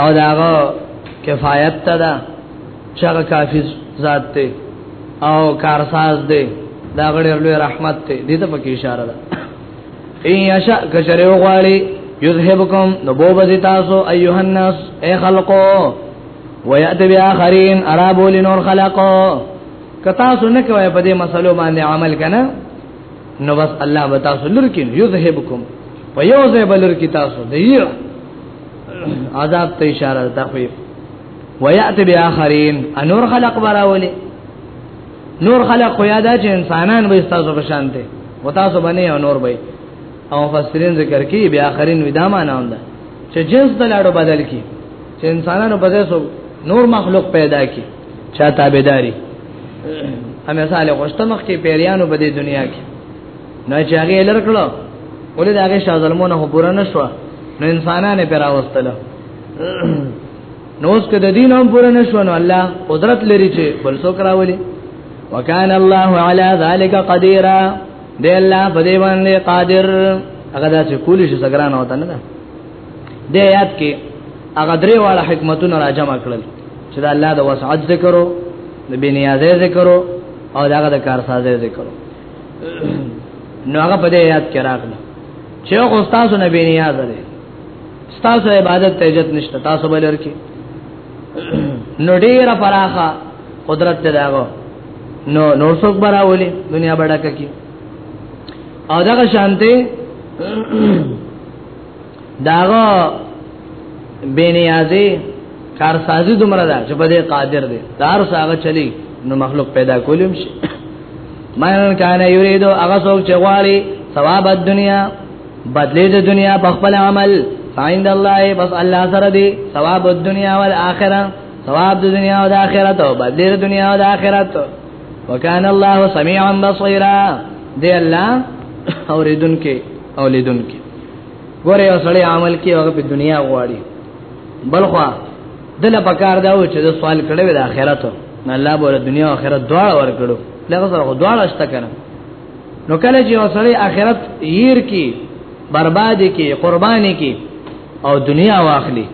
او داغه کفایت ته دا چغه کافی ذات ته او کارساز دی دا غړي لوی رحمت ته دې ته پکې اشاره ده ان یشا کشر یو غالي یذهبکم نبوب تاسو ایها الناس ای خلقو ويأتي بآخرين ارابو لنور خلقو کتا سنکه وای په دې مسلو باندې عمل کنه نو بس الله بتا سلر کې یذهبکم په یو ځای بلر کې تاسو دی عذاب ته اشاره تخویف ويات باخرين انور خلق براولي نور خلق خو یادا چې انسانان به تاسو په شان دي و تاسو باندې او نور به او فسرین ذکر کی بیا اخرین ودا معنا هم ده چې جنس د لاړو بدل کی چې انسانانو په ځای نور مخلوق پیدا کی چا تابعداري همه ساله غشته مخ کې پیریانو په دې دنیا کې نه چاغې لر کړو ولې داګه شاه ظلمونه هو پورا نشو نو انسانانه پر اوستل نو اس کې د دین هم پورا نشو نو الله قدرت لري چې بل څوک راولي وکان الله علی ذلک قدیرا دی الله په دې باندې قادر هغه دا چې کولی شي سګران وته نه د آیات کې هغه درې واړه حکمتونه راجمع کړل چې د الله د وسعت ذکر او د بنیازه ذکر او دغه د کارسازه ذکر نو هغه په دې آیات کې راغله چې هغه تاسو نه بنیاز دی تاسو عبادت ته عزت نشته تاسو بل ورکی نو ډیره پراخه قدرت ته داغو نو نور څوک براولي دنیا بڑا کوي او دغه شانته داغه بنیازي کارسازي دومره ده چې په دې قادر دی دار ساغه چلی نو مخلوق پیدا کولم شي مانن کان یریدو هغه څوک چې غواړي ثواب د دنیا بدلې د دنیا په خپل عمل فایند الله بس الله سره دی ثواب د دنیا او آخرت ثواب د دنیا او د آخرت او بدلې د دنیا او د آخرت وکانه الله سميعا بصيرا دی الله اوریدونکو او لیدون کې ګوره یو سړی عمل کې هغه په دنیا غواړي بلخوا دل په کار دا و چې د سوال کړي د آخرت نه الله بوله دنیا او آخرت دواړه ورکړو لکه سره دواړه شته کنه نو کله چې یو سړی آخرت ییر کې برباد کې قرباني کې او دنیا واخلي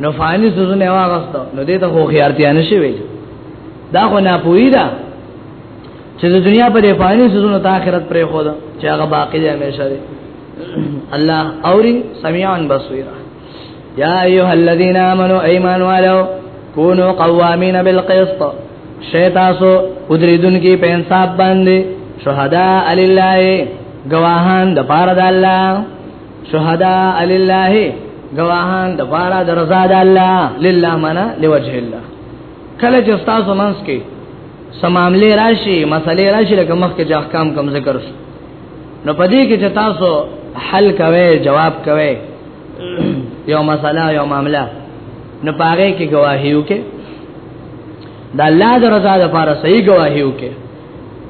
نو فانی سوزونه واغستو نو دې ته خو خيارتیا نشي ویل دا خو نه پوی ده چې د دنیا پر فانی سوزونو ته آخرت پرې خو دا چې هغه باقی دی همیشه دی الله اوري سميعان بصير يا ايها الذين امنوا ايمان والو كونوا قوامين بالقسط شیطاسو ادریدون کی په انصاف باندې شهدا لله گواهان د پاره د الله شهدا لله گواهان د پاره د رضا د الله لله منا لوجه الله کله چې استاد زمانس کې سماملې راشي مسلې راشي لکه مخ کې ځخ کام کم ذکر شو نو پدې کې چې تاسو حل کوي جواب کوي یو مسله یو معاملہ نو پاره کې گواهیو کې د الله د رضا لپاره صحیح گواهیو کې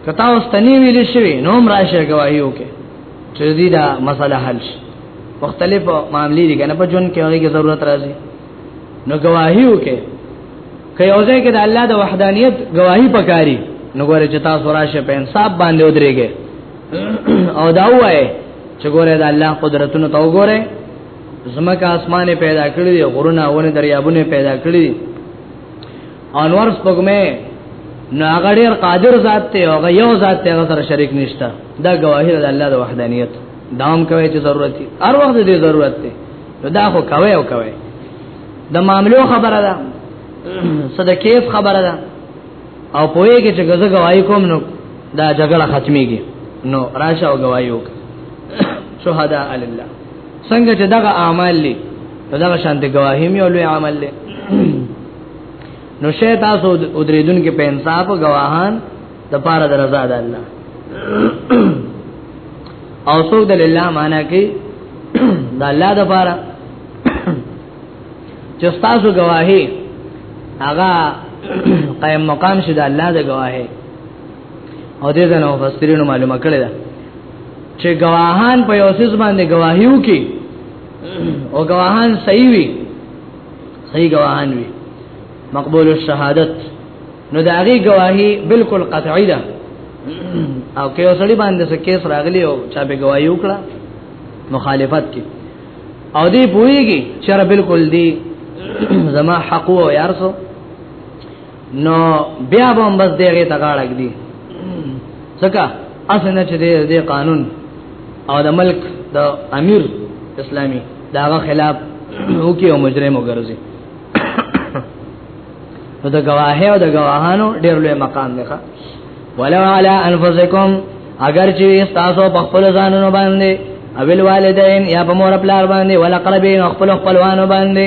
کتا اوس تنی ویل شوی نو هم راشه گواهیو کې چې دې دا مسله حل شي مختلفو معاملې دي کنه په جون کې هغه ضرورت راځي نو گواهی وکي که یو ځای کې د الله د وحدانیت گواهی پکاري نو ګوره چې تاسو راشه په انصاف باندې ودرېږي او دا وایي چې ګوره د الله قدرتونو ته وګوره زمکه اسمانه پیدا کړی دی غرونه ونه دریابونه پیدا کړی دی انور سپګمه نو هغه ډیر قادر ذات ته هغه یو ذات ته هغه سره شریک نشته دا گواهی د الله د وحدانیت داوم کوي چې ضرورت دی هر وخت دې ضرورت دی نو دا خو کوي او کوي د معاملو خبره ده صدا کیف خبره ده او پوهه کې چې غزه گواہی کوم نو دا جګړه ختميږي نو راشه او گواہی وک شهدا الله څنګه چې دغه اعمال لې دغه شانته گواہی مې اولې عمل لې نو شیطان سو ودریدون کې په انصاف او گواهان د پاره د رضا د الله او څوک د لله معنا کوي د الله د پاره چې تاسو گواهی هغه قائم مقام شي د الله د گواهی او دې ځنه مفسرینو معلومه کړی ده چې گواهان په یو څه باندې گواهیو کې او گواهان صحیح وي صحیح گواهان وي مقبول الشهادت نو دا غي گواهی بالکل قطعی ده او که اوسړي باندې څه کیس راغلی او چا به گواهی وکړه مخالفت کې او دی پوېږي چر بالکل دی زما حق او یارسو نو بیا به هم بس دغه تګاړک دی څکه اسنه چې دې قانون او د ملک د امیر اسلامی داغه خلاف وکي او مجرم وګرځي نو د گواهه او د گواهانو ډیر لوی مقام دی ولو علی انفسکم اگر چې تاسو په خپل ځانونو باندې اویل والدین یا په مور خپل باندې ولا قربین خپل خپلوانو باندې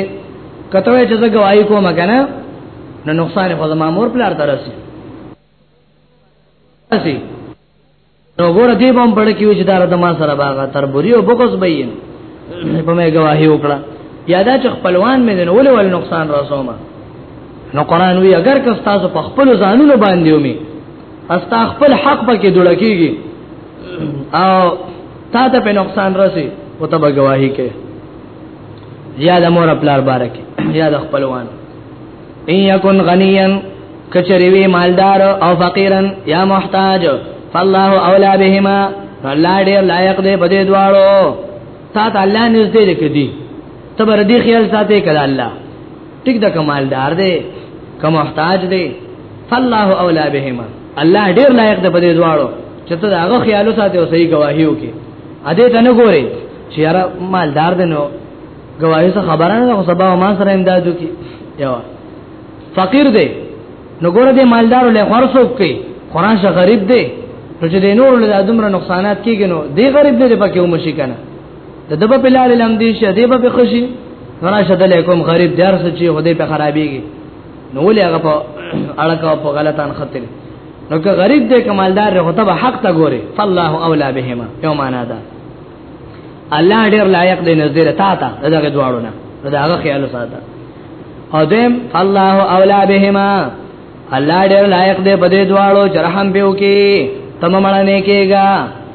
کته چې زه گواہی کوم کنه نو نقصان په زما مور خپل ترسي نو ګور دی بم پړ کیو چې دار د ما سره باغ تر بوري او بغز بین په مې گواهی وکړه یادا چې خپلوان مې نه ولې ول نقصان رسومه نو قران وی اگر که تاسو په خپل ځانونو باندې ومي استا خپل حق پکې دړکیږي او تا ته په نقصان رسی او ته بګواهی کې یا د مور خپل بارکه یا د خپلوانو ان یکن غنیا کچری وی مالدار او فقیرا یا محتاج فالله اولا بهما الله ډیر لایق دی په دې دواړو تا ته الله نږدې دی کدی ته بر دې خیال ساتي کړه الله ټیک د کمالدار دی که محتاج دی فالله اولا بهما الله ډیر لایق دی په دې دواړو چې ته هغه خیال ساتي او صحیح گواهی وکي ا دې ته نه ګوري چې یاره مالدار دی نو گواهی څه خبره نه خو سبا ما سره امدادو کی یو فقیر دی نو ګوره دی مالدار له خرڅوب کی قران شه غریب دی نو چې دی نور له ادمره نقصانات کیږي نو دی غریب دی پکې و مشي کنه د دبه په لار لم دی شه دی به خوشي راشه د لیکوم غریب دار څه چې هدی په خرابېږي نو ولې هغه په اړه په غلطان خطر نو که غریب دی کمالدار هغه ته حق ته ګوري فالله اولا بهما یو معنا ده الله ډیر لایق دی نزدې تا ته دغه دواړو نه دغه خیال ساته او دیم الله اولا بهما الله ډیر لایق دی په دې دواړو چې رحم به وکي تم مړنه کېګا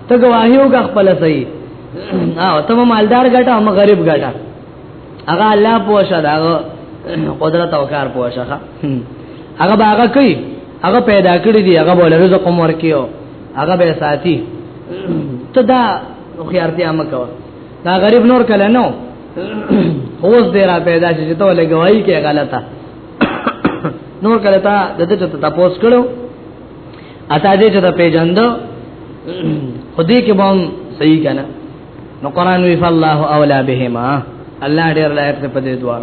ته گواهیو کا خپل سي او تم مالدار ګټه هم غریب ګټه هغه الله پوښه دا قدرت او کار پوښه هغه باغه کوي هغه پیدا کړی دی هغه بوله رزق مور کیو هغه به ساتي ته دا خيارتیا مکو دا غریب نور کله نو اوس دې را پیدا شي ته ولې گواہی کې غلطه نور کله تا د دې ته تاسو کړو اته دې چې ته پیژندو خدای کې بم صحیح کنه نو قران وی فالله اولا بهما الله ډیر لایق ته پدې دوار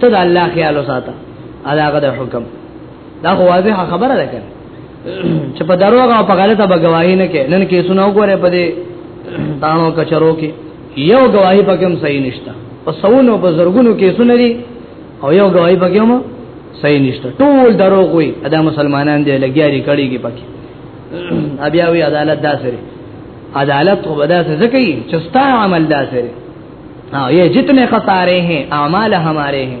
ته د الله خیال وساته علاقه د حکم دا خو واضحه خبره ده کنه چې په دروغ او په غلطه به گواهی نه کې نن کې سنو غره په دې تانو کچرو کې یو گواهی پکې هم صحیح نشته په سونو په زرګونو کې سنري او یو گواهی پکې هم صحیح نشته ټول دروغ وي ادا مسلمانان دې لګیاري کړي کې پکې بیا وی عدالت داسره عدالت خو بدا سے زکی چستا عمل داسره ہاں یہ جتنے خسارے ہیں اعمال ہمارے ہیں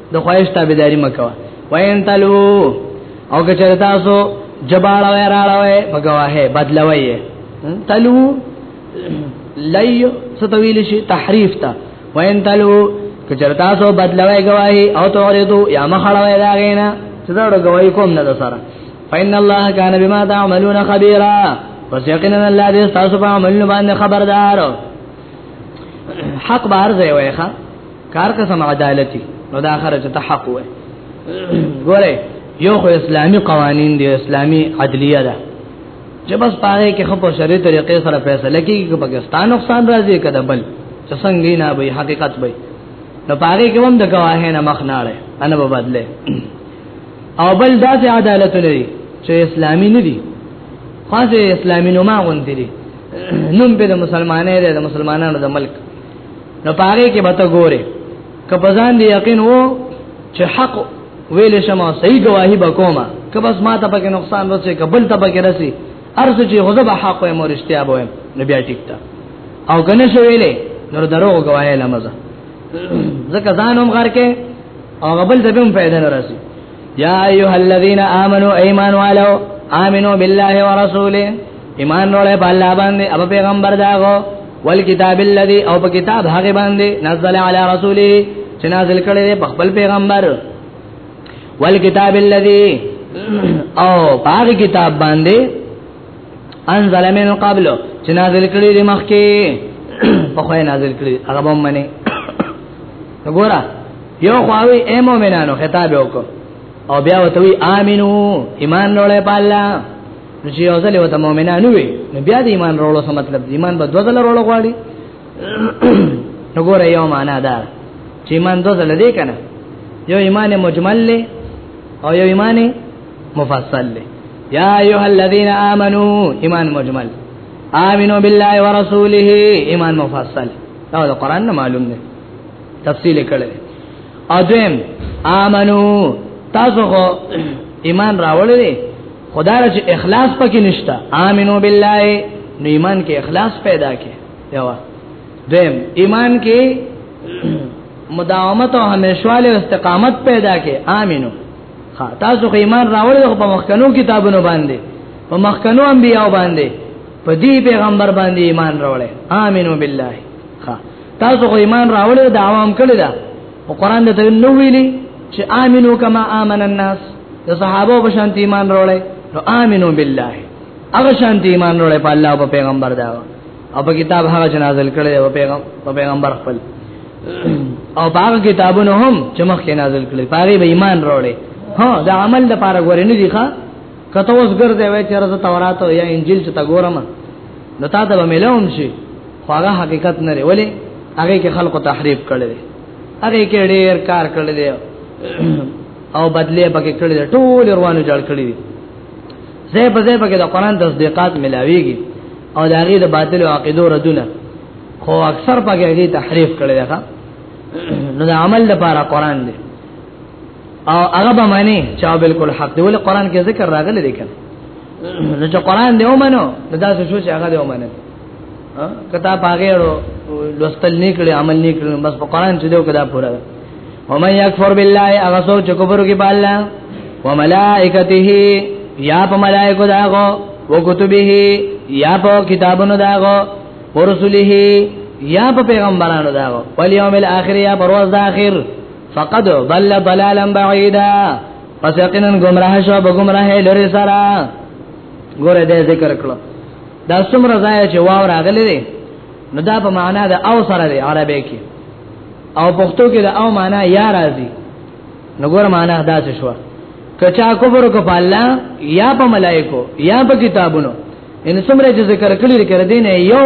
د خواهش تابعداري مکوه وین تلو او که چېرې تاسو جباړه وای راړه وای په گواهه بدلوي تلو لای ستویل شي تحریف تا وین تلو که چېرې تاسو بدلوي گواهي او توریدو یا مخړوي دا غینا څه دا گواهي کوم نه ده سره فإن الله كان بما تعملون خبيرا پس یقینا الله دې تاسو په عمل باندې خبردار حق بار ځای وایخه کار قسم عدالتي نو دا اخر چې تحق وې ګوره یو خو اسلامی قوانین دی اسلامی عدلیه ده چې بس پاره کې خو په شری طریقې سره فیصله کیږي چې پاکستان نقصان راځي کده بل چې څنګه نه به حقیقت به نو پاره کې هم د گواهه نه مخ نه اړه انا به بدله او بل داسې عدالت لري چې اسلامی نه دي خاصه اسلامی نو ما غونډې دي نوم به د مسلمانانو د مسلمانانو د ملک نو پاره کې به ته ګوره که په ځان دی یقین وو چې حق ویل شمه صحیح گواہی وکوما که بس ما ته پکې نقصان ورسې کبل ته پکې رسی ارز چې غضب حق او مرشتیا بوي نبی ټیک تا او کنه شو ویلې نور درو گواہی لمزه ځکه ځانوم غر کې او غبل ته هم فائدہ نه رسی یا ایها الذین آمنو ایمان والو آمنو بالله ورسوله ایمان روړې په الله باندې او پیغمبر داغو والکتاب الذي او په کتاب هغه باندې نزل علی رسوله چې نازل کړي په خپل پیغمبر والکتاب الذي او هغه کتاب باندې انزل من قبل چې نازل کړي د مخکې په خوې نازل کړي هغه به منی وګوره یو خواوی اے مومنانو خطاب وکړه او بیا وتوی امینو ایمان لرله په الله نو چې یو ځل وته مؤمنانو وي نو بیا د ایمان وروړو څه مطلب دی ایمان به دوه ځله وروړو غواړي نو ګوره یو معنا ده چې ایمان دوه ځله دی کنه یو ایمان مجمل له او یو ایمان مفصل له یا ایه الذین آمنو ایمان مجمل آمنو بالله ورسوله ایمان مفصل دا د قران نه معلوم دی تفصیل کړل اذن آمنو تاسو ایمان راوړل خدای چې اخلاص پکې نشته امنو بالله نو ایمان کې اخلاص پیدا کې یوا دیم ایمان کې مداومت او همیشواله استقامت پیدا کې امنو ها تاسو خو ایمان راوړل په مخکنو کتابونو باندې په مخکنو انبیاء باندې په دې پیغمبر باندې ایمان راوړل امنو بالله ها تاسو خو ایمان راوړل د عوام کړی دا او قران د دې نو ویلي چې امنو کما امن الناس د صحابه په شان ایمان وروړي نو امنو بالله هغه شان ایمان وروړي په الله او په پیغمبر دا او په کتاب هغه جنازل کړي او پیغمبر په پیغمبر خپل او هغه کتابونه هم چې مخکې نازل کړي پاره به ایمان وروړي ها دا عمل د پاره غوړي نه دي ښا کته اوس ګرځي وای چې رضا تورات یا انجیل چې تا ګورم نو تا ته ملوم شي خو هغه حقیقت نه لري ولی هغه کې خلکو تحریف کړل دي هغه کې ډیر کار کړل دي او بدله پکې کړل دي ټول روانو جوړ کړی دي زه په ځای پکې د قران تصدیقات ملاويږي او د هغه د باطل او عقیدو ردونه خو اکثر پکې هغه تحریف کړل دي نو د عمل لپاره قران دی او هغه به معنی چې بالکل حق دی ول قران کې ذکر راغلی دی کنه نو چې قران دی ومنو نو دا څه شو چې هغه دی ومنه کتا پاګېړو لوستل نکړي عمل نکړي بس په قران چې دیو کدا پورا ومن یکفر بالله هغه سوچ کفر کې بالله وملائکته یا په ملائکه داغو وکتبه یا په کتابونو داغو ورسوله یا په پیغمبرانو داغو ولیوم الاخر یا پرواز د اخر فقد بل بلالا بعیدا پس یقینا گمراه شو به گمراه لري سره ګوره دې ذکر کړو دا څومره ځای چې واو راغلي دي نو دا په معنا د او سره دی عربی کې او پښتو کې د او معنا یا راځي نو ګوره معنا دا څه شو کچا کوبر کو پالا یا په ملائکو یا په کتابونو ان څومره چې ذکر کړی لري کړه دین یو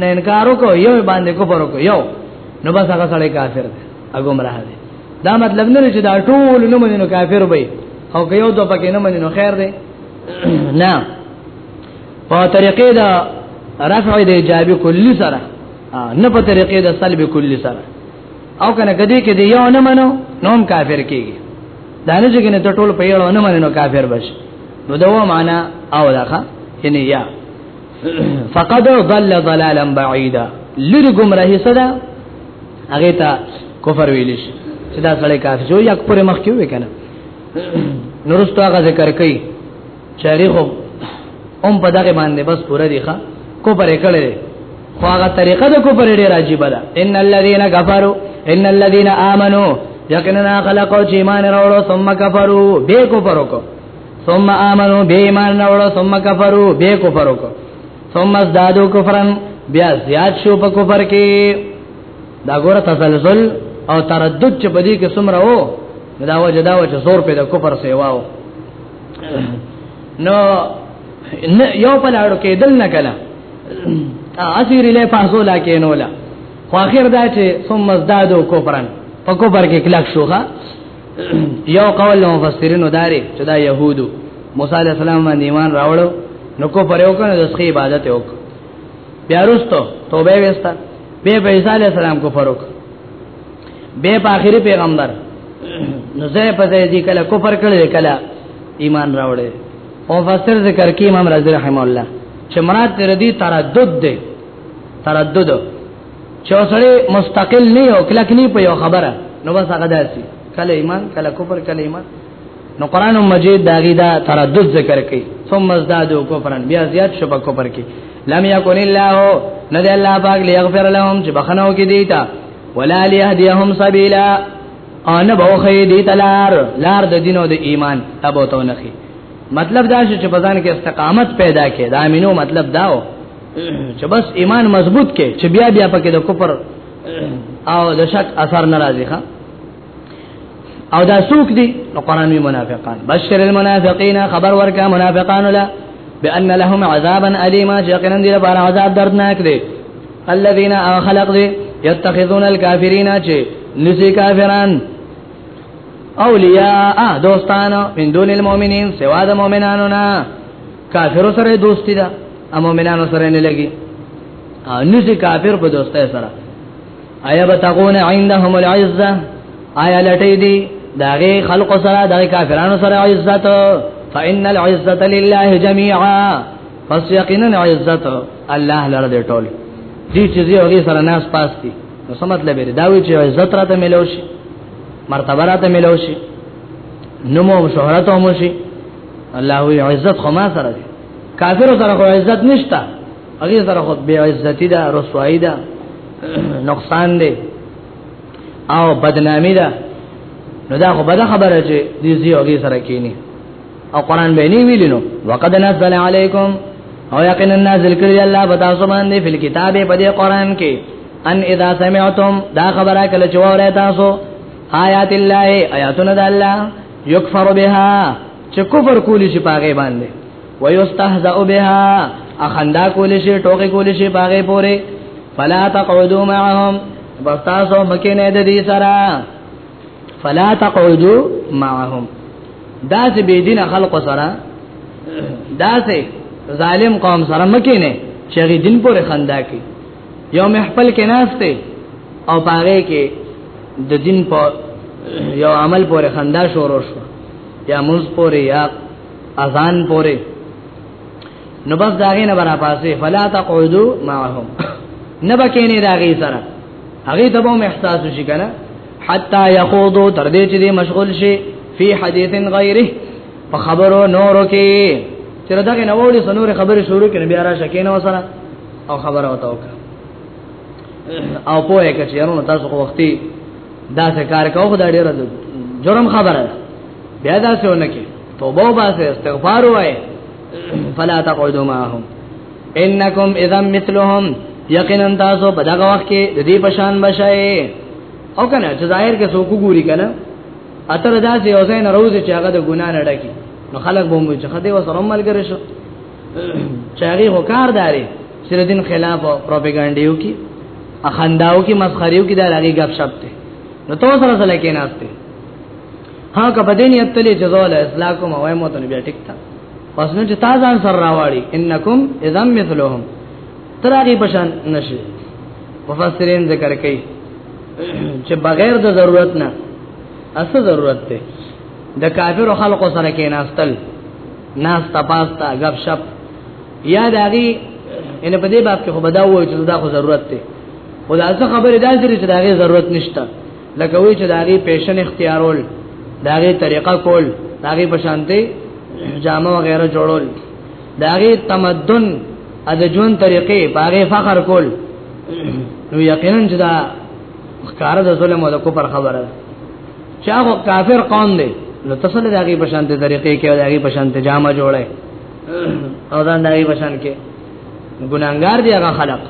نه انکار وکړو یو باندې کوبر وکړو یو نو بس هغه سړی کافر دی اګمراه دي دا مطلب نه چې دا ټول نه مننو کافر وي او که یو دوه پکې نه مننو خیر دی نه په طریقې دا رفع د ایجاب کلی سره نه په طریقې د سلب کلی سره او کنه کدی کې دی یو نه منو نوم کافر کیږي دا نه چې کنه ته ټول په یو نه مننو کافر بش نو دا و معنا او داخه یعنی یا فقد ضل ضلالا بعیدا لری گمراهی صدا هغه ته کفر ویل شي چې دا سړی کافر جو یک پر مخ کې وې کنه نورستو هغه ذکر کوي شریخ هم په دغه باندې بس پوره دی ښا کفر کړي خو هغه طریقه د کفر ډیر عجیب ده ان الذين كفروا ان الذين امنوا یقینا خلقوا ایمان راوړو ثم كفروا به کفر وکړو ثم امنوا به ایمان راوړو ثم كفروا به کفر وکړو ثم ازدادو کفرن بیا زیاد شو په کفر کې دا ګوره تزلزل او تردد چې بدی کې سمره وو دا وجه دا وجه زور په د کفر سیواو نو یو په لاړو کې دل نه کله اثیر له پاسو لا کې نو لا خو اخر دا چې ثم ازدادو کفرن په کفر کې کلک شوخه یو قول له مفسرینو داري چې دا يهودو موسی عليه السلام باندې ایمان راوړو نو کو پر یو کنه د سخی عبادت وک بیا وروسته توبه وستا به په عیسی عليه السلام کو فروک به په اخري پیغمبر نو زه په دې دي کله کفر کړل کله ایمان راوړې او فسر ذکر کې امام رازي رحم الله چې مراد دې تردید دی تردد چې سره مستقل نه یو کله کني په یو خبره نو بس هغه داسي کله ایمان کله کفر کله ایمان نو قران مجید داغه دا تردد ذکر کوي ثم ازدادوا كفرا بیا زیات شو په کفر کې لم یکن الله ند الله پاک لیغفر لهم چې بخنو کې دیتا ولا لیهدیهم سبیلا ان بوخی دی تلار لار د دینو د ایمان تبو تو نخي مطلب دا چې په ځان کې استقامت پیدا کې دا امینو مطلب داو چې بس ایمان مضبوط کې چې بیا بیا پکې د کفر او د شک اثر ناراضي ښا او دا سوق دي نو قران وی منافقان بشر المنافقین خبر ورکا منافقان لا بان لهم عذابا الیما یقینا دی لپاره عذاب دردناک دی الذين خلق دی یتخذون الکافرین چې نسی کافران اولیاء دوستان من دون المؤمنین سوا د مؤمنانو نه کافر سره دوستی ده امومنانو سره نه لګي نسی کافر په دوسته سره آیا بتقون عندهم العزه آیا لټی دی داغه خلق سره داغه کافرانو سره عزت فإن العزة لله جميعا پس یقینا عزت الله لره دی ټول دې چې یو غي سره ناس پاس دي نو څه مطلب دی دا وی چې عزت راته ملوشي مرتبه راته ملوشي نمو شهرت هم شي الله وی عزت خو ما سره دی کافر سره خو عزت نشتا هغه سره خو بی عزتی ده رسوایی ده نقصان دی او بدنامی ده نو دا خو بده خبره چې دې زی هغه سره کینی او قران به نه ویلینو وقد نزل علیکم او یقینا نازل کړی الله بتا سو باندې فل کتاب په دې قران کې ان اذا سمعتم دا خبره کله چې وره تاسو آیات الله آیاتنا د الله یکفر بها چې کفر کولی شي پاغه باندې ويستهزأ بها اخندا کولی شي ټوکې کولی شي پاغه پوره فلا تقعدوا معهم بس تاسو مکه نه د دې سره فلا تقعدوا معهم دا چې بی دین خلق سره دا چې ظالم قوم سره مکه نه چې دین پورې خندا کوي یو محفل کې ناشته او پاره کې د دین په یو عمل پورې خندا شروع شو یا موز پورې یا اذان پورې نو بس داغه نه برا پاسه فلا تقعدوا معهم نبا کینه داغه سره هغه ته به احساس شي کنه حتا يخوضوا تر دې چې مشغول شي فی حدیث غیره په خبرو نورو کې چې دغه نووړي سنور خبره شروع کړي بیا را شکینه وسره او خبره وته وکړه او په یو کې چیرونو تاسو خو وختي دا څه کار کوو دا ډیر جرم خبره ده بیا دا څه ونکي توبه وباسه استغفار وای فلا تقعدوا معهم انکم اذا مثلهم یقینا تاسو په دغه وخت کې د دې پشان بشای او کنه چې ظاهر کې څوک ګوري کنه اتر داسې اوسه نه روزي چې هغه د ګنا نه ډکی نو خلک به مو چې خدای وسره ملګری شو چاري وکړ داري سر دین خلاف پروپاګاندا وکي اخنداو کی مسخریو کی دا لګي غب شپ ته نو تو سره سره کې ناشته ها کبه دې نیت تلې جزول اصلاح کوم وای مو ته بیا ټیک تا پس نو چې تازه سره راوړي انکم اذا مثلهم ترغه پشان نشي مفسرین ذکر کوي چې بغیر د ضرورت نه اصل ضرورت ته د کافر خلقو سره کې ناستل ناس تپاستا غب شپ یا داغي ان په دې باب کې خو بدا وایي چې دا خو ضرورت دی خو دا څه خبره ده چې داغي ضرورت نشته لکه وایي چې داغي پیشن اختیارول داغي طریقه کول داغي په شانتي جامه وغیرہ جوړول داغي تمدن د ژوند طریقې باغې فخر کول نو یقینا چې دا ښکار د ظلم او د کفر خبره ده چې هغه کافر قوم دی نو تاسو له هغه په شانته طریقې کې او هغه په شانته جامه جوړه او دا نه په شان کې ګناګار دی هغه خلق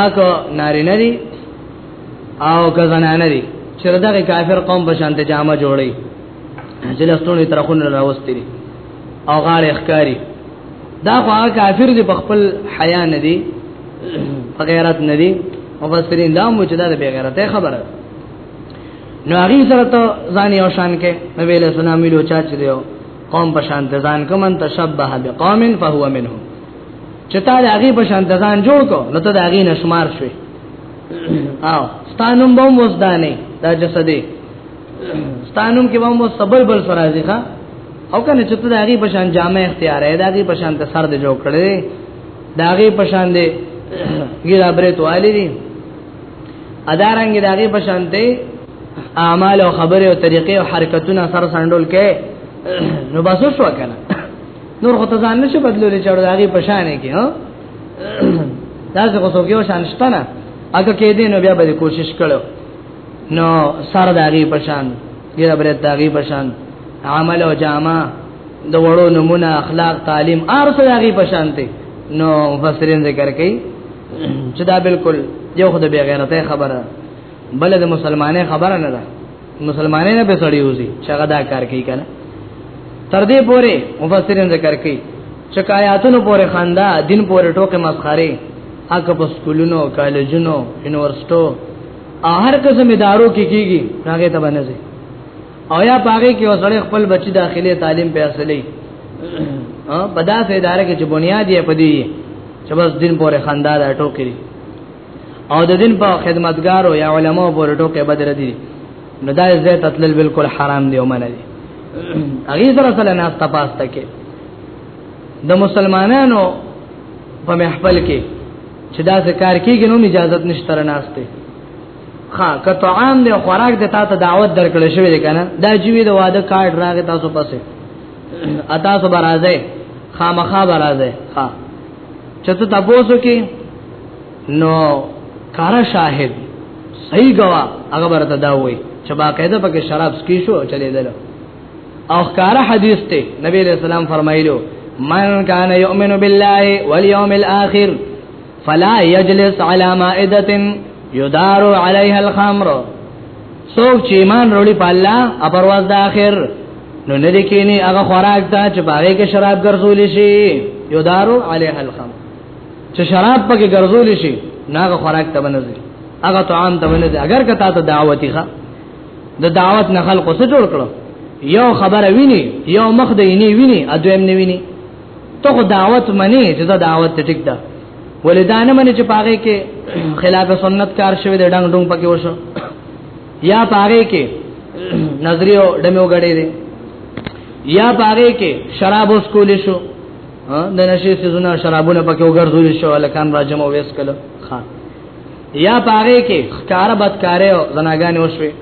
آکو ناری ندی او کزنان ندی چې دغه کافر قوم په شانته جامه جوړي چې لستونی ترخونه راوستري او غاړې ښکاری دا خو هغه کافر دی په خپل حیا ندی په غیرت ندی مفسرین دا مو چې دا به غیرت خبره نو هغه سره ته ځان یو شان کې نبی له سلام ویلو چا چې دیو قوم په شان ته ځان کوم تشبه بقوم فهو منهم چې تا د هغه په شان ته ځان جوړ کو نو ته د هغه نشمار شوي او ستانم به مزدانه دا جسدي ستانم کې به مو صبر بل سره ځخه او کنه چې ته د هغه په شان جامه اختیار دی د هغه په شان ته سر دې جوړ کړې د هغه په شان دې ګیرا برې تو علی دي ادارنګ داغه په شانته اعمال او خبره او طریقې او حرکتونه سر سندول کې نو باسو شو کنه نور خو ته ځان نشي بدلولې چړو داغه په شانې کې ها تاسو خو څوګیو شان شته نه اګه کې دې نو بیا به کوشش کړو نو سر داغه په شان ګره بر داغه په شان عمل او جامه د وړو نمونه اخلاق تعلیم ارسه داغه په شان ته نو مفسرین ذکر کوي چې دا بالکل یو خدای به غیرته خبره بل د مسلمانې خبره نه ده مسلمانې نه به سړی وزي چې هغه دا کار کوي کنه تر دې پورې مفسرین ذکر کوي چې آیاتونو پورې خندا دین پورې ټوکې مسخره اګه په سکولونو کالجونو یونیورسيټو هر قسم ادارو کې کیږي هغه ته باندې او یا پاره کې وسړی خپل بچی داخلي تعلیم په اصلي ها په داسې اداره کې چې بنیاد یې پدی چې بس دین پورې خندا ده ټوکري او د دین په خدمتګارو یا علماو پورې ټوکې بدر دي نو دا زه تتل بالکل حرام دی او منه دي هغه سره سره نه تاسو ته کې د مسلمانانو په محفل کې چې دا ذکر کېږي نو اجازه نشته راناسته خا کطعام دی خوراک دی تاسو دعوت درکړل شوی دی کنه دا جوی د واده کارت راغی تاسو پسې اتا سو برازه خامخا برازه ها چته تاسو کې نو کار شاهد صحیح گوا هغه برته دا وای چې باقاعده پکې شراب سکی شو چلے دل او کار حدیث ته نبی علیہ السلام فرمایلو من کان یؤمن بالله والیوم الاخر فلا يجلس على مائده يدار عليها الخمر سوک چې ایمان وروړي په الله او پرواز د اخر نو نه دي کینی هغه خوراک ته چې باغې کې شراب ګرځول شي يدار عليها الخمر چې شراب پکې ګرځول شي ناغه خوراک ته بنځي هغه طعام ته بنځي اگر کته ته دعوتي ښه د دعوت نه خلق څه جوړ کړو یو خبره ویني یو مخ د عیني ویني ادویم نه ویني ته خو دعوت منی چې دا دعوت ته ټیک ده ولې دا نه منی چې پاره کې خلاف سنت کار شوی د ډنګ ډنګ پکې وشو یا پاره کې نظریو دمو غړې دي یا پاره کې شراب اوس کولې شو د نشې سيزونه شرابونه پکې وګرځول شو الکان راجم او ویس کله خان یا پاره کې ښکار بدکارې او زناګانې وشوي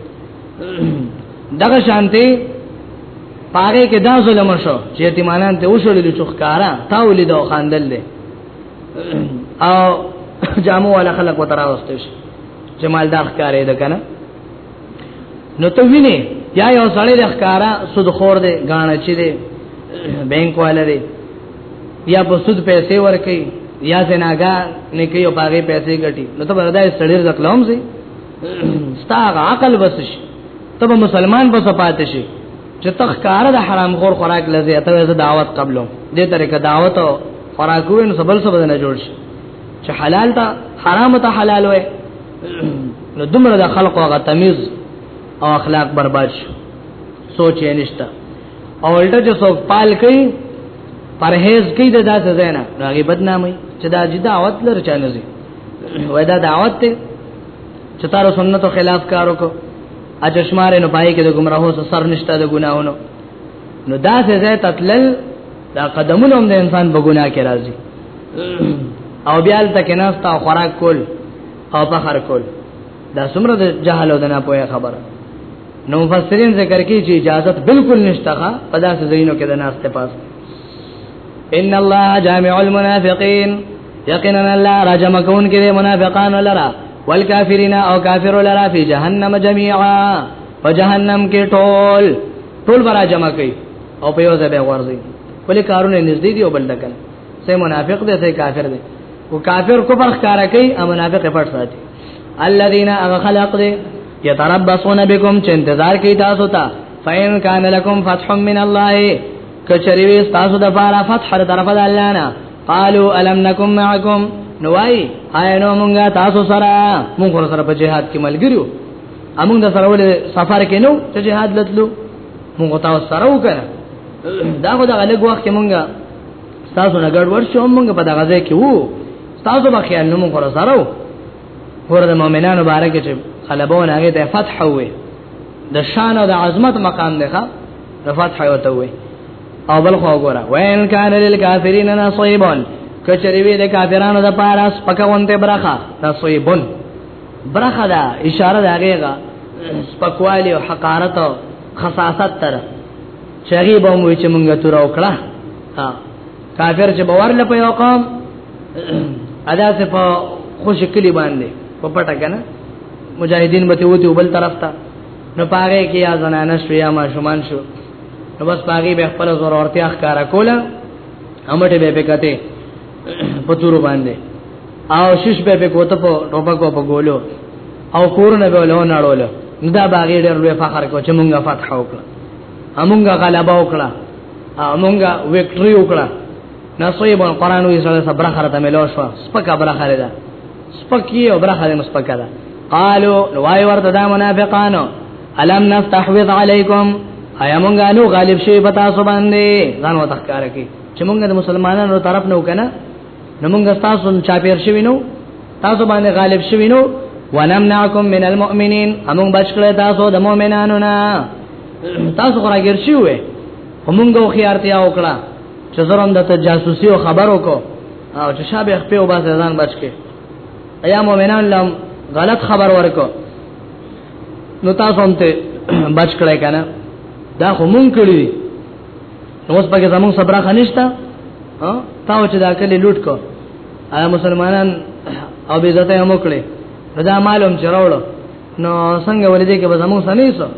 دغه شانتي پاره کې دا ظلم شو چې یتیمانان ته وشول دي چخکارا تاول دو خاندل دي او جامو ولا خلق وتراوستي شي جمال دا ښکارې ده کنه نو ته ویني یا یو سړی د ښکارا سود خور دی غاڼه چي دی بینک والا دی یا په سود پیسې ورکي یا زناګا نه کوي او باغې پیسې ګټي نو ته برداشت سړی ځکلوم سي ستا عقل بس شي ته به مسلمان بس پاتې شي چې تخکار د حرام خور خوراک لزی ته زه دعوت قبلو دې طریقه دعوت او خوراکو نو سبل سبل نه جوړ شي چې حلال ته حرام ته حلال وي نو دومره د خلق او تمیز او اخلاق برباد شو سوچ یې نشته او الټه چې څوک پال کوي پرهیز کوي د داسې زینا هغه بدنامي چې دا جدا دعوت لر چانه زی وای دا دعوت ته چې تاسو سنتو خلاف کار وکړو اجشمار نه پای کې د گمراهو سره سر نشته د ګناونو نو دا څه ځای تتلل دا قدمونه هم د انسان په ګناه کې راځي او بیا تل کې ناس تا خوراک کول او فخر کول دا څومره د جهل او د نه پوهه خبره نو مفسرین ذکر کوي چې اجازه بالکل نشته په داسې ځایونو کې د ناس ته پاس ان الله جامع المنافقین یقینا الله راجم کون کې منافقان لرا والکافرین او کافر لرا فی جهنم جميعا فجهنم کې ټول ټول برا جمع کوي او په یو ځای به ورځي ولې کارونه نږدې دی او بل دکل سه منافق دی سه کافر دی او کافر کو پر ښکارا کوي او منافق پټ ساتي الذين خلق دي يتربصون بكم چې انتظار کوي تاسو ته فإن كان لكم فتح من الله کچری وی تاسو د پاره فتح تر طرف د الله نه قالو الم نکم معکم نو وای آیا نو مونږه تاسو سره مونږ سره په جهاد کې ملګریو امون د سره ول سفر کې نو ته جهاد لتلو مونږ تاسو سره وکړه دا خو د غلګ وخت کې مونږه تاسو نه ګډ ورشو مونږ په دغه ځای کې وو تاسو به خیال نو مونږ سره وو ور د مؤمنانو بارکه چې خلبون هغه ته فتح وې د شان او د عظمت مقام دی ښا رفات حیو ته وي او بل خو وګوره وین کان للکافرین نصیبون کچری وی د کافرانو د پاره سپکونته برخه نصیبون برخه دا اشاره دا غیغه سپکوالی او حقارت او خصاصت تر چری به مو چې مونږه تور او کړه کافر چې باور لپاره یو قوم ادا څه په خوش کلی باندې په پټه کنه مجاهدین به ته وته بل طرف ته نو پاره کې یا زنانه شو یا ماشومان شو نو بس پاره به خپل ضرورتیا ښکارا کوله امټه به پکته پتورو باندې او شش به په کوته په ټوپکو په ګولو او کورونه به له نړول دا باغې ډېر لوی فخر کو چې مونږه فتح وکړه امونګه غلبه وکړه امونګه وکټري وکړه نسوی بن قران وی سره صبر خره ته ملو شو سپکه برخه ده سپکی او برخه د مسپکه ده قالو وای ورته دا منافقانو الم نستحوذ علیکم ایا مونږه نو غالب شوی پتا سو باندې ځان وتخکار کی چې مونږ د مسلمانانو طرف نه وکنه نو مونږ تاسو چا پیر شوی نو تاسو باندې غالب شوی نو ونمنعکم من المؤمنین امون بچکړه تاسو د مؤمنانو نه تاسو خورا ګر شوی همونګه خيارتیا وکړه چې زرم د تجاسسي او خبرو کو او چې شابه خپل او باز ځان بچ کې ایا مؤمنان لم غلط خبر ورکو نو تاسو هم ته بچ کړی کنه دا خو مونږ کړی دي نو اوس پکې زمون صبره خنيشتا ها تا چې دا کلی لوټ کو ایا مسلمانان او به عزت هم وکړي دا معلوم چروړو نو څنګه ولې دې کې به زمون سنيسو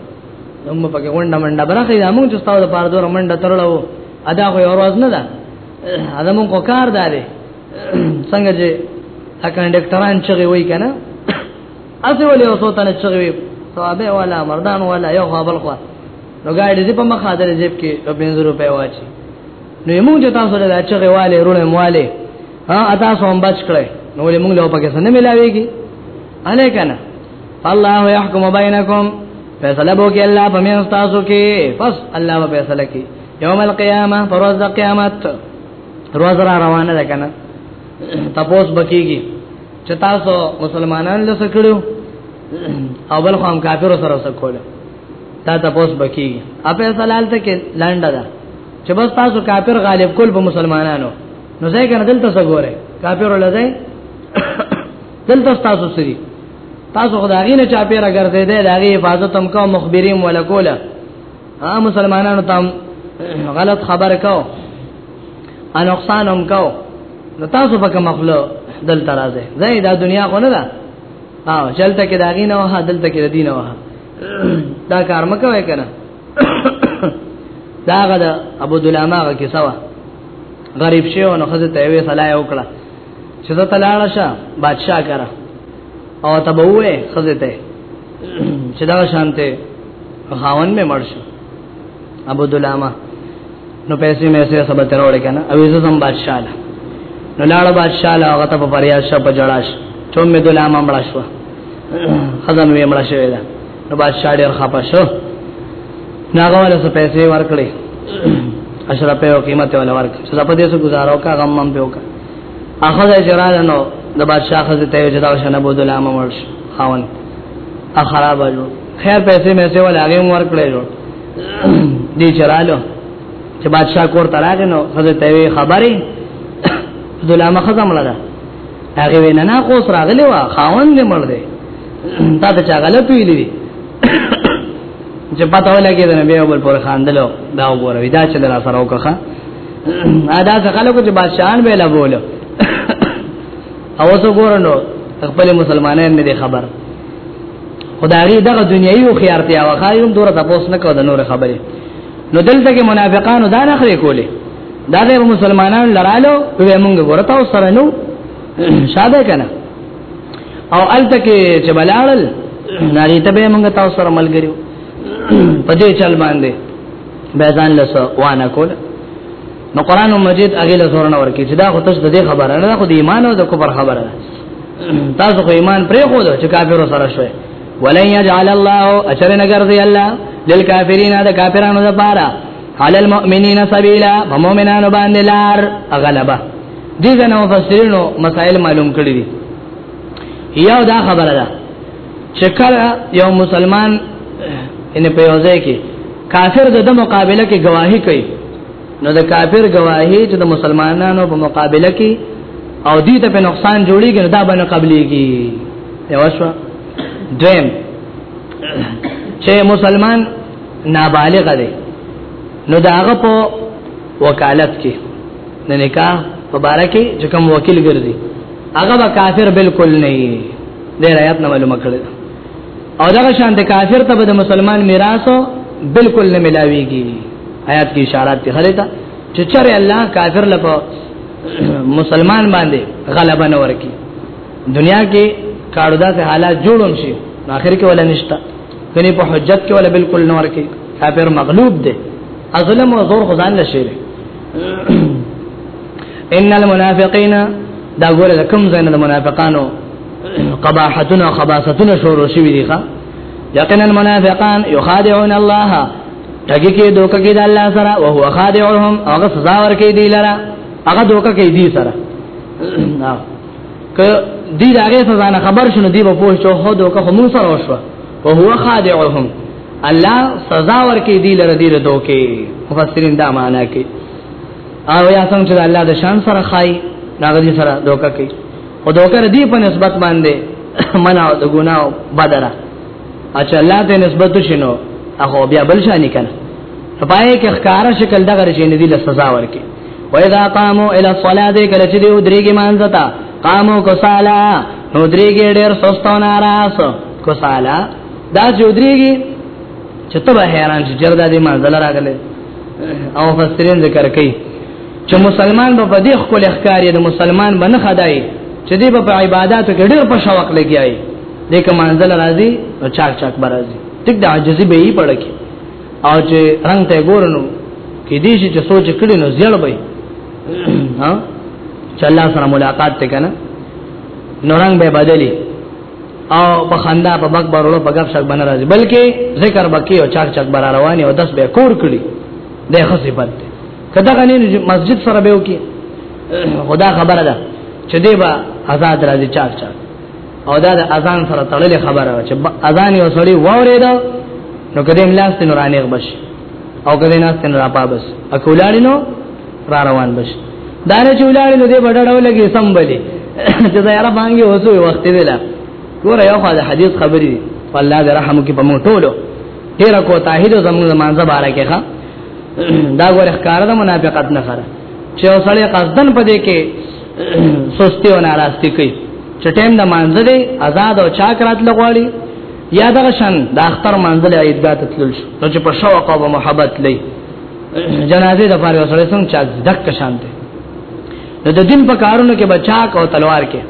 هم پکې ونډه منډه برخه دا مونږ چې تاسو په اړه دوه منډه ترلو ادا خو یو ورځ نه ده ادم کو کار داري څنګه چې کنډکټران چغي وای کنه اته ولې اوسو تنه چغي وي صحابه والا مردان والا یو خپل خو نو ګاډي دې په مخه درې جیب کې 50 روپے واچي نو موږ ته تاسو له چغي والے رونه مواله ها اته سو هم بچ کړې نو له موږ له پکې سن ملاويږي اله کنه الله يحكم بينكم فیصله بو کې الله په میاں تاسو کې بس الله په فیصله کې یوم القیامه پروز د قیامت روز را روانه ده کنه تپوس بکیږي چې تاسو مسلمانان له سکړو او بل خام کافرو سره سکول تا تپوس بکیږي اپه سلال ته کې لانډه ده چې بس تاسو کافر غالب کول په مسلمانانو نو ځای کنه دلته سګوره کافر لځای دلته تاسو سری تاسو خدای نه چا پیرا ګرځیدل هغه حفاظت هم کوم مخبریم ولا کوله ها مسلمانانو تام غلط خبر کاو ان نقصان هم کاو نو تاسو په کوم خپل دل ترازه زید دا دنیا خو نه ده او چلته کې داګی نه وه دلته کې دین وه دا کار مکوې کنه دا غد ابو دلامه غ کیسه وا غریب شه او نخذ ته وی صلاح وکړه چې زه تلاړه شه بادشاہ کرا او تبوې خذ ته چې دا شانته خاون مې مړ شو ابو دلامه نو پیسې مې سره سبا تر وړه کنه او زه زم بادشاہ له نو لاړ بادشاہ له هغه ته په پریاش په جړاش ته مې دلامه مړ شو خزم مې مړ شوې ده نو بادشاہ ډېر خپه شو ناغه ولا څه پیسې ورکړې اشرا په قیمت ولا ورکړې څه په دې څه گزارو کا غم مم پیو کا اخذ اجرال نو د بادشاہ خزه ته جدا شنه بو دلامه مړ شو خاون اخراب جو خیر پیسې مې څه ولا غیم ورکړې جو دې چرالو چې بادشاہ کور تراغ نو خزه ته وی خبرې دلامه خزم لګا هغه وینا نه خو سره غلې وا خاون دې مړ دې دا ته چا غلط ویلې چې پته ولګي دا نبی اول پر خاندلو دا وګوره دا چې در سره وکړه ادا څه خلکو چې بادشاہان به لا بوله او څو ګورنو خپل مسلمانانو نه خبر خدای دغه دنیوي خو خیرتیا وخایوم دوره تاسو نه کو د نور خبره نو دلته کې منافقانو دا نه خري کوله دا د مسلمانانو لرالو په موږ ورته او سره نو شاده کنه او الته کې چې بلالل ناری ته به موږ تاسو سره ملګریو په دې چل باندې بیزان لسو وانا کوله نو قران مجید هغه له زور نه ورکی چې دا خو تاسو د دې خبره نه خو د ایمان او د کفر خبره ده تاسو خو ایمان پرې خو ده چې کافر سره شوي ولن يجعل الله اجر نگر دی الله للکافرین د کافرانو لپاره علی المؤمنین سبیلا فمؤمنان باندې لار غلبه دې جنو مفسرینو مسائل معلوم کړی دي یو دا خبره ده چې کله یو مسلمان ان په یوځای کې کافر د مقابله کې گواهی کوي نو د کافر گواهی چې د مسلمانانو په مقابله کې او دې ته په نقصان جوړیږي دا باندې قبليږي یو شو دریم چې مسلمان نابالغ دی نو داغه په وکالت کې د نکاح په باره کې چې کوم وکیل ګرځي هغه به کافر بالکل نه دی د آیات نه معلومه کړی او دا شان د کافر ته د مسلمان میراث بالکل نه ملاويږي آیات کې اشارات ته هلته چې چرې الله کافر لپاره مسلمان باندې غلبه نه ورکی دنیا کې کارو داسې حالات جوړون شي اخر کې ولا نشتا کني په حجت کې ولا بالکل نه ورکی کافر مغلوب دی ازلم او زور خدان نشي ان المنافقین دا ګوره کوم ځای نه منافقانو قباحتنا خباستنا شروع شوی دی ښا یقینا منافقان یخادعون الله ټګي کې دوکه کې د الله سره او هو خادعهم هغه سزا ورکې دی لره هغه دوکه کې دی سره ک دی داګه سزا نه خبر شنو دی په پوه شو هو دوکه هم سره وشو او هو خادعهم الله سزا ورکې دی لره دی دوکه مفسرین دا معنا کوي او یا څنګه چې الله د شان سره خای ناغدي سره دوکه کوي او دا کار دی په نسبت باندې منع د ګناه بدره اچھا الله ته نسبت شنو هغه بیا بل شان کنه پای کې ښکارا شکل دغه رچې نه دی له سزا ورکي و اذا قاموا الى الصلاه کله چې دی ودرېږي مانځتا قامو کوسالا نو درېږي ډېر سستو ناراض کوسالا دا چې ودرېږي چې ته به حیران شې چردا دې مانځل راغله او فسرین ذکر کوي چې مسلمان به په دې خپل ښکاری د مسلمان باندې خدای چې دې په عبادتو کې ډېر په شوق لګیای دې کمانځل راځي او چاک چاک برازي ټیک د عاجزي به یې پړه کې او چې رنگ ته ګورنو کې دې چې سوچ کړي نو زیړ به ها چې الله سره ملاقات ته کنه نو رنگ به بدلی او په خندا په بک بارولو په غب شک بن راځي بلکې ذکر بکی او چاک چاک بار رواني او داس به کور کړی د خصيبت کدا غنی مسجد سره به وکي خدا خبره ده چې دی با آزاد راځي چاک چاک او دا د اذان سره تړلې خبره چې اذان یو سړی ووري دا نو کدی ملاست نور انیغ بش او کدی ناست نور اپا بس اکولاړي نو را روان بش دا نه چې ولاړي نو دی بډړو لګي سمبلي چې دا یاره باندې وسو وخت دی لا ګوره یو خدای حدیث خبرې والله دې رحم کې په موټولو ډیر کو تاهید زموږ مانزه بارکه ښا دا ګور ښکار د منافقت نه خره چې اوسړي قصدن پدې کې سستی او ناراستی کوي چې ټیم د مانزه دی آزاد او چاک رات لغواړي یا دغه شان د اختر منزل عیدات تلل شو نو چې په شوق او محبت لې جنازه د پاره وسره څنګه چا دک شانته نو د دین په کارونو کې بچاک او تلوار کې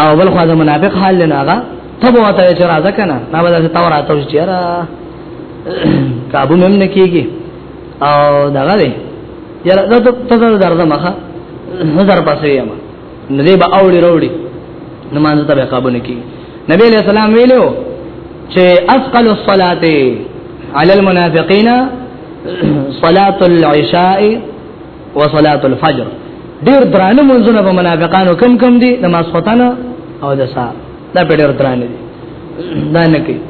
او بل خو د منافق حال نه هغه تبو ته چې راځه کنه نه به تاسو تور راته چې را کابو مم نه کیږي او دغه دی یاره دا ته ته درد مخه نظر پاسې یم نو دې به اوړي وروړي نو مان ته به کابو نه کی نبی علیہ السلام ویلو چې اسقل الصلاه علی المنافقین صلاه العشاء وصلاه الفجر ډیر درانه منځونه په منافقانو کم کم دي نماز خطانه او د سار دا په ډیر درانه دي دا نه کوي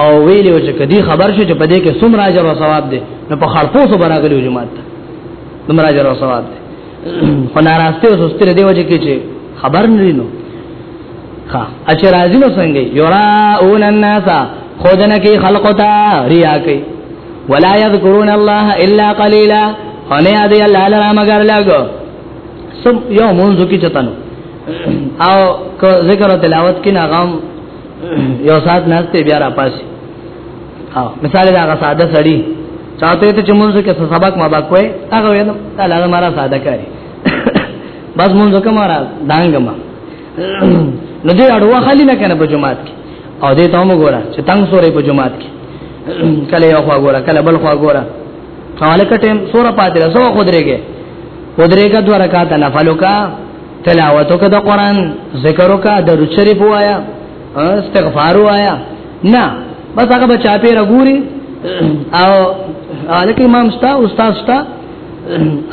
او ویلی و چې کدی خبر شو چې په دې کې څومره اجر او ثواب دی نو په خړپو سو براغلی جماعت ته څومره اجر او ثواب دی خو ناراسته او سستره دی وجه کې چې خبر نه لینو ها اچھا راځي نو څنګه یراون الناس خودنه کې خلق تا ریا کوي ولا یذکرون الله الا قلیلا خنه یاد الله لرا مگر لګو سب یو مونږ کې چتانو او ذکر او تلاوت کې ناغام یو سات نهسته بیا را پاس او مثال دا غا ساده سړی چاته ته چې مونږ کې سبق ما با کوی هغه وینم تعالی هغه مارا ساده کاری بس مونږ کوم را دانګم نو دې اړو خالی نه کنه په جمعات کې او دې ته موږ ګورا چې تنگ سورې په جمعات کې کله یو خوا ګورا کله بل خوا ګورا حواله کټه سوره پاتې سو خدريږي خدريګه دوه رکعات نفلو کا تلاوت وکړه د قران ذکر وکړه د رچری پوایا استغفار وایا نه بس هغه بچا پیر غوري او الکه امام ستا استاد ستا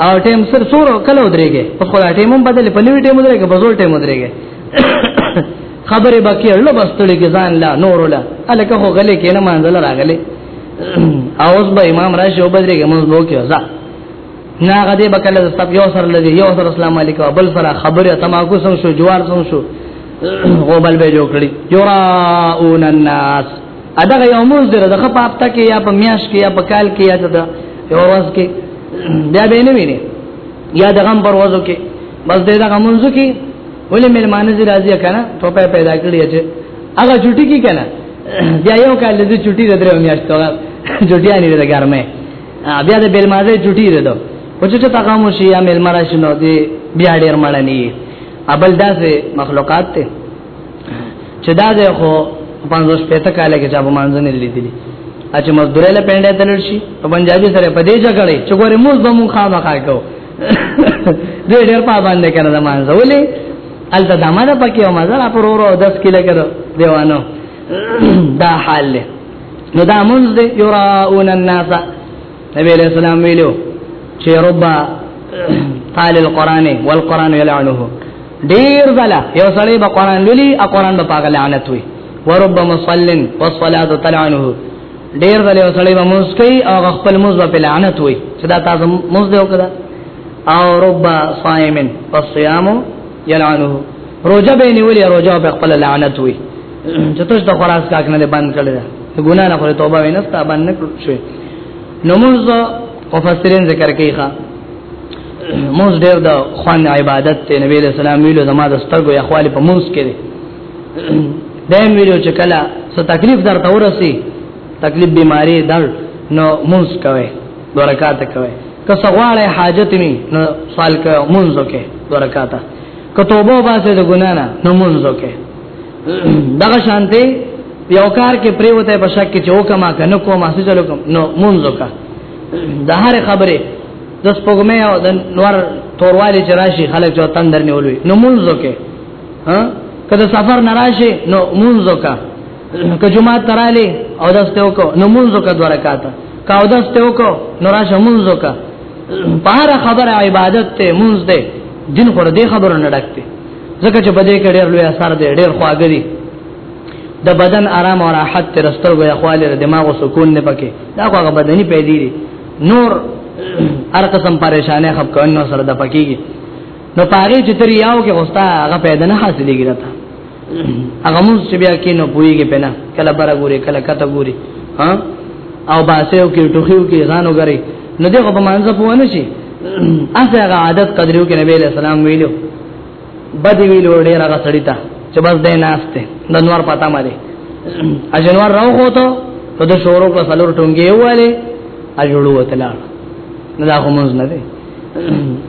او ټیم سر سور کله ودرېږي په خپل ټیم هم بدل په لوي ټیم ودرېږي په زول ټیم ودرېږي خبره باقی الله بس تړي کې ځان لا نور ولا الکه هو غلې کې نه مانځل راغلي او اوس به امام راشي او بدرېږي موږ وکیو ځه نه هغه دې بکله سب یو سره لدی یو سره اسلام علیکم بل سره خبره تماکو سم شو جوار سم شو غوبل به جوړ کړی یراون الناس اداغه یو موز دره د خپ اپتا کې یا په میاش کې یا په کال کې یا د یو ورځ کې بیا به نه ویني یا د غم پر وځو کې بس دې دا غمونځو کې ولې مل مانځ راځي کنه ټوپه پیدا کړی چې هغه چټي کې کنه بیا یو کال دې چټي درې میاشتو چټي نه لري ګرمه بیا د بیل مازه چټی ده دو او چې تا کوم شي یا مل مرا شنو دی بیا ډیر مړنی ابل داسې مخلوقات ته چې دا ده خو پنځوس پته کاله کې چا په مانځنه لیدلی چې مزدورې له پنده تلل شي په پنجابي سره په دې جګړه چې ګوره موږ به مون خامخا کو دې ډېر پابند کړه د مانځه ولې الته دمانه پکې او مزه را پرورو 10 کیلو کړو دیوانو دا حال له نو دا منځ دی یراون الناس نبی علیہ السلام ویلو چې ربا قال القران والقران يلعنه ډیر زلا یو سړی به قران لولي او قران به پاګل لعنت وي ورب مصلن والصلاه تلعنه ډیر زلا یو سړی به مسکی او خپل موز په لعنت وي چې دا تاسو موز دی وکړه او رب صائمن والصيام یلعنه روزه به نیولې روزه په خپل لعنت وي چې تاسو د خلاص کاک نه بند کړل ګنا نه خو توبه وینستا باندې نه کړو شي نو موږ مفسرین ذکر کوي ښا موږ ډېر د خوان عبادت ته نبی له سلام ویلو زما د سترګو یا خپل په موږ کې دي دیم ویلو چې کله څه تکلیف درته ورسي تکلیف بیماری درد نو موږ کوي برکات کوي که سغواړې حاجت می نو سوال کوي منځو کې برکات که توبه باسه د ګنا نه نو منځو کې دغه شانته یو کار کې پریوته په شک کې چوکما کنه کومه څه چلو کوم نو منځو کا د هر خبره د سپوږمې او د نور توروالي چې راشي خلک جو تندر نیولوي نو مونږ وکه ها کله سفر ناراشه نو مونږ وکه که جمعه تراله او داس ته وکاو نو مونږه کا دوه رکعاته کا او داس ته وکاو نو راشه مونږه کا بهر خبره عبادت ته مونږ ده دین خور دې خبره نه ډکته ځکه چې بده کې ډېر لوی اثر دی ډېر خواګری د بدن آرام او راحت تر سترګو یا خواله د دماغ سکون نه پکې دا هغه بدني پیدې دي نور هر قسم پریشانه خپ کوي نو سره د پکېږي نو پاره چې تر یاو کې غوستا هغه پیدا نه حاصلېږي راته هغه موږ چې بیا کې نه پويږي پنه کله بره ګوري کله کته ګوري ها او باسیو کې ټوخیو کې ځان وګري نو دغه په مانځه پوونه شي اسه هغه عادت قدرو کې نبی له سلام ویلو بد ویلو ډیر هغه سړی ته چې بس دې ناشته د نور پتا مده اجنور راو هو ته ته د شورو په سلور ټونګي واله اجړو وتلا نه دا کومز نه دی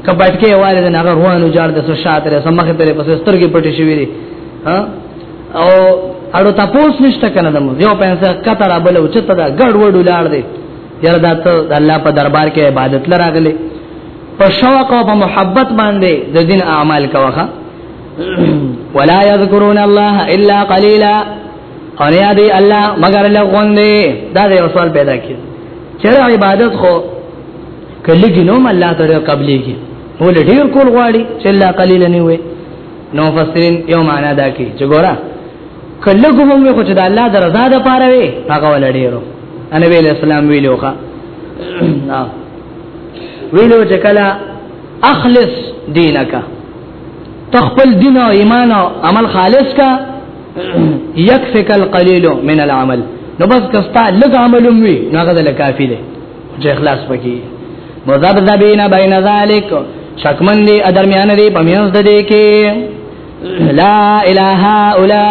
کبټ کې واره د نغه روانو جار د شاته سره سمخه ترې پسې سترګې پټې شوې دي ها او اړو تاسو نشته کنه دمو یو پنځه کتر بل او چته دا ګډ وډو لاړ دی یاره دا ته د الله په دربار کې عبادت لراغلي په شوق او په محبت باندې د دین اعمال کوخه ولا یذکرون الله الا قليلا او نه دی الله مگر لغون دی دا یو سوال پیدا کړي چې عبادت خو کله کې نو الله تعالی قبليږي ول ډیر کول غواړي چې الله قليل نه وي نو فسرین یو معنا دا کی چې ګوره کله کوم وي خو چې د الله د رضا د پاره وي هغه ول ډیرو نبی له سلام ویلو ښا ویلو چې کله اخلص دینک تخپل دین او ایمان او عمل خالص کا یکفک القلیل من العمل نو بس کستا لږ عملوم وی نو هغه د کافی دی چې اخلاص پکې مذبذبین بین ذلک شکمن دی ادرمیان دی پمینس د دې کې لا اله الا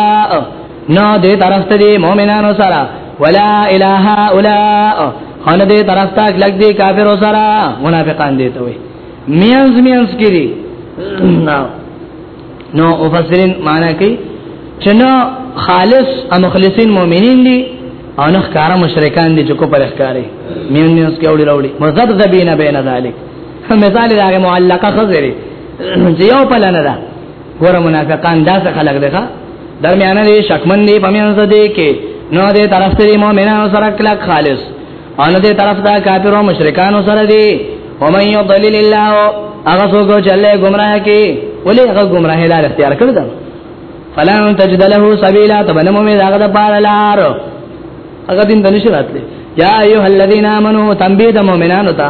نو دې طرف ته دی مؤمنانو سره ولا اله الا هن دې طرف ته لګ دی کافرو سره منافقان دی ته وي مینس مینس کې دی نو مفسرین معنا کوي چې نه خالص او مخلصین مؤمنین دي او نه ښکارا مشرکان دي چې کو پر ښکاری مين مين اس کې وړي وړي مذبذبین بین ذلک مثال دا هغه معلقه خزری چې یو په لنه ده ګوره منافقان دا څه خلق دي ښا درمیانه دي شکمن دي پمینځ دي کې نو دې طرف ته مؤمنانو سره کلک خالص ان دې طرف دا کافرو مشرکانو سره دي او مې یو دلیل الله هغه څوک چې الله گمراه کی ولې هغه گمراه لار اختیار کړل دا فلان تجد له سبیلا تبنمو می داغه د پار لار هغه دین دنه شرات لې یا ایه الذین آمنو تنبیه د مؤمنانو ته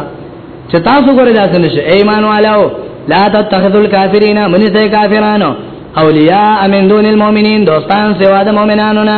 چې تاسو ګورئ دا څنګه شي ایمان والو لا تتخذوا الكافرین من ذی کافرانو اولیاء من دون المؤمنین دوستان سوا د مؤمنانو نه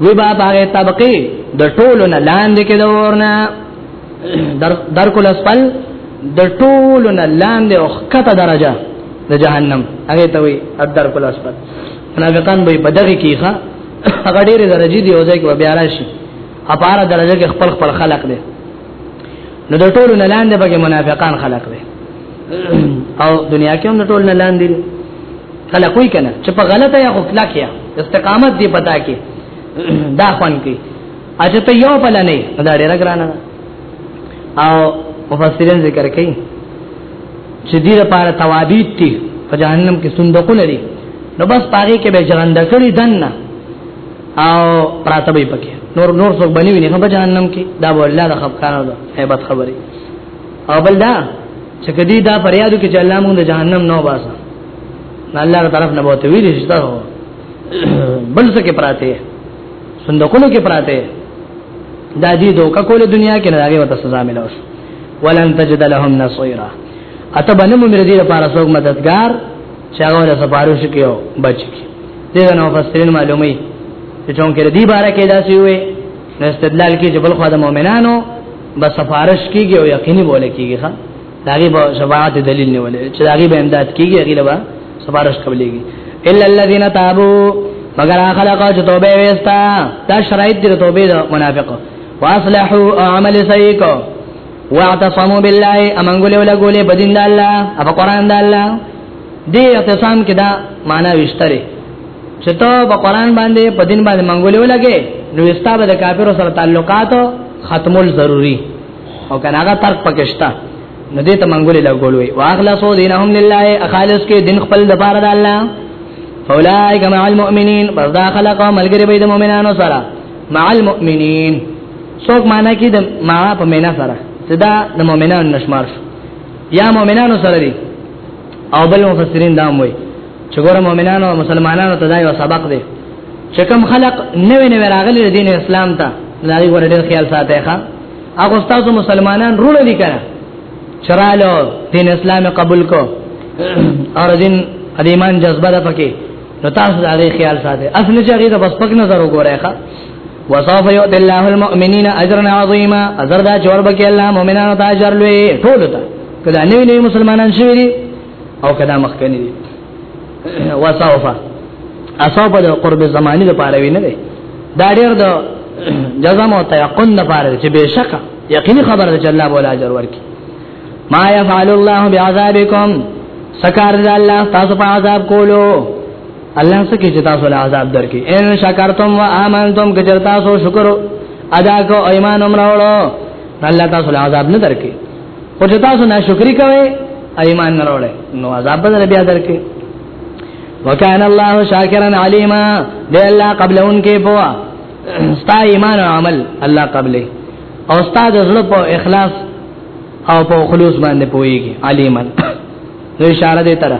وی با باغه طبقه د ټولو نه لاندې کې د ورنه در در کول اسفل د ټولو نه لاندې او خطه درجه د جهنم هغه ته وی در کول اسفل منافقان به بدغه کیخه هغه ډیره درجه دی او ځکه بیا راشي اپاره درجه کې خپل خپل خلق دی نو د ټولو نه لاندې به منافقان خلق دی او دنیا کې هم ټول نه لاندې کله کوئی کنه چې په غلطه یا غفلا کې استقامت دی پتا کې دا خوان کې اجه ته یو بل نه دا ډیره ګرانه او مفسرین ذکر کوي چې دې لپاره توابیت دي په جهنم کې صندوق لري نو بس پاره کې به ژوند کړی دنه او پراته به پکې نور نور څوک بنوي نه په جهنم کې دا به الله د خپل کار ده hebat خبره او بل دا چې کدی دا فریادو کې چې الله مونږ د جهنم نو باسه نه الله تعالی طرف نه بوته ویل شي دا بل څه کې پراته صندوقونو کې پراته دا دې دوکا کوله دنیا کې نه هغه وته سزا ملوش ولن تجد لهم نصيرا اتبنه مې دې لپاره څوک مددگار چې هغه له سفارش کېو بچ کی دې نو فسرین معلومي چې چون کې دې بارے کې دا سی وي نو استدلال کې جبل خو د مؤمنانو به سفارش کیږي او یقیني بوله کیږي ښا داغي به شفاعت دلیل نه ولې چې داغي به امداد کیږي هغه لبا سفارش قبليږي الا الذين تابوا مگر خلق چې توبه وستا دا شرایط دي توبه د منافق واصلحوا عمل سيئو واعتصموا بالله امنګولې ولا ګولې بدین د الله اپ قران د الله دې اعتصام کې دا معنا وشتره چې ته په قران باندې په دین باندې منګولې ولګې نو استا به د کافرو سره تعلقات ختمول ضروری او کنه هغه ترک پکشتا نو دې ته منګولې لګولوي واخلصو دینهم لله اخالص کې دین خپل د پاره د الله فاولائک مع المؤمنین پس دا خلق او ملګری به د مؤمنانو سره مع المؤمنین څوک معنا کې د ما په مینا سره صدا د مؤمنانو نشمار شو یا مؤمنانو سره دی او بل مفسرین دا موي چې ګوره مؤمنانو او مسلمانانو ته دا یو سبق دی چې کوم خلق نوې نوې راغلي دین اسلام ته دا یې ور ډېر خیال ساتي ښا هغه استاد مسلمانان رول دي کړه چرالو دین اسلام قبول کو اور دین د ایمان جذبه ده پکې نو تاسو دا غي خیال ساتي اصل چې هغه د بسپک نظر وګورئ ښا وصاف یؤت الله المؤمنین اجرا عظیما اجر دا جوړ بکی الله مؤمنانو ته اجر لوی ټول ته کله نوی نوی مسلمانان شوی دي او کله مخکنی دي وصاف اصاب د قرب زمانی د پاره وینه دی دا ډیر د جزم او تيقن د پاره چې بشک یقیني خبره ده چې الله بوله اجر ورکړي ما يفعل الله بعذابكم سکار الله تاسو په عذاب کولو الله سکه چې تاسو له عذاب درکې ان شکرتم و امنتم که چرتا سو شکر ادا کو ایمان امر وړو الله تاسو له عذاب نه درکې او چې تاسو ناشکری کوئ ایمان نه وروړي نو عذاب بدل بیا درکې وکان الله شاکرا علیما دی الله قبل انکه بوا ستا ایمان او عمل الله قبلې او استاد زړه په اخلاص او په خلوص باندې پويږي علیمن نو اشاره دې تر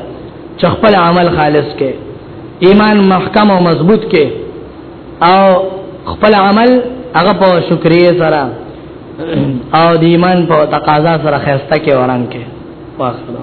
چې خپل عمل خالص کې ایمان محکم او مضبوط کې او خپل عمل هغه په شکرې سره او د ایمان په تقاضا سره خسته کې وران کې واخلو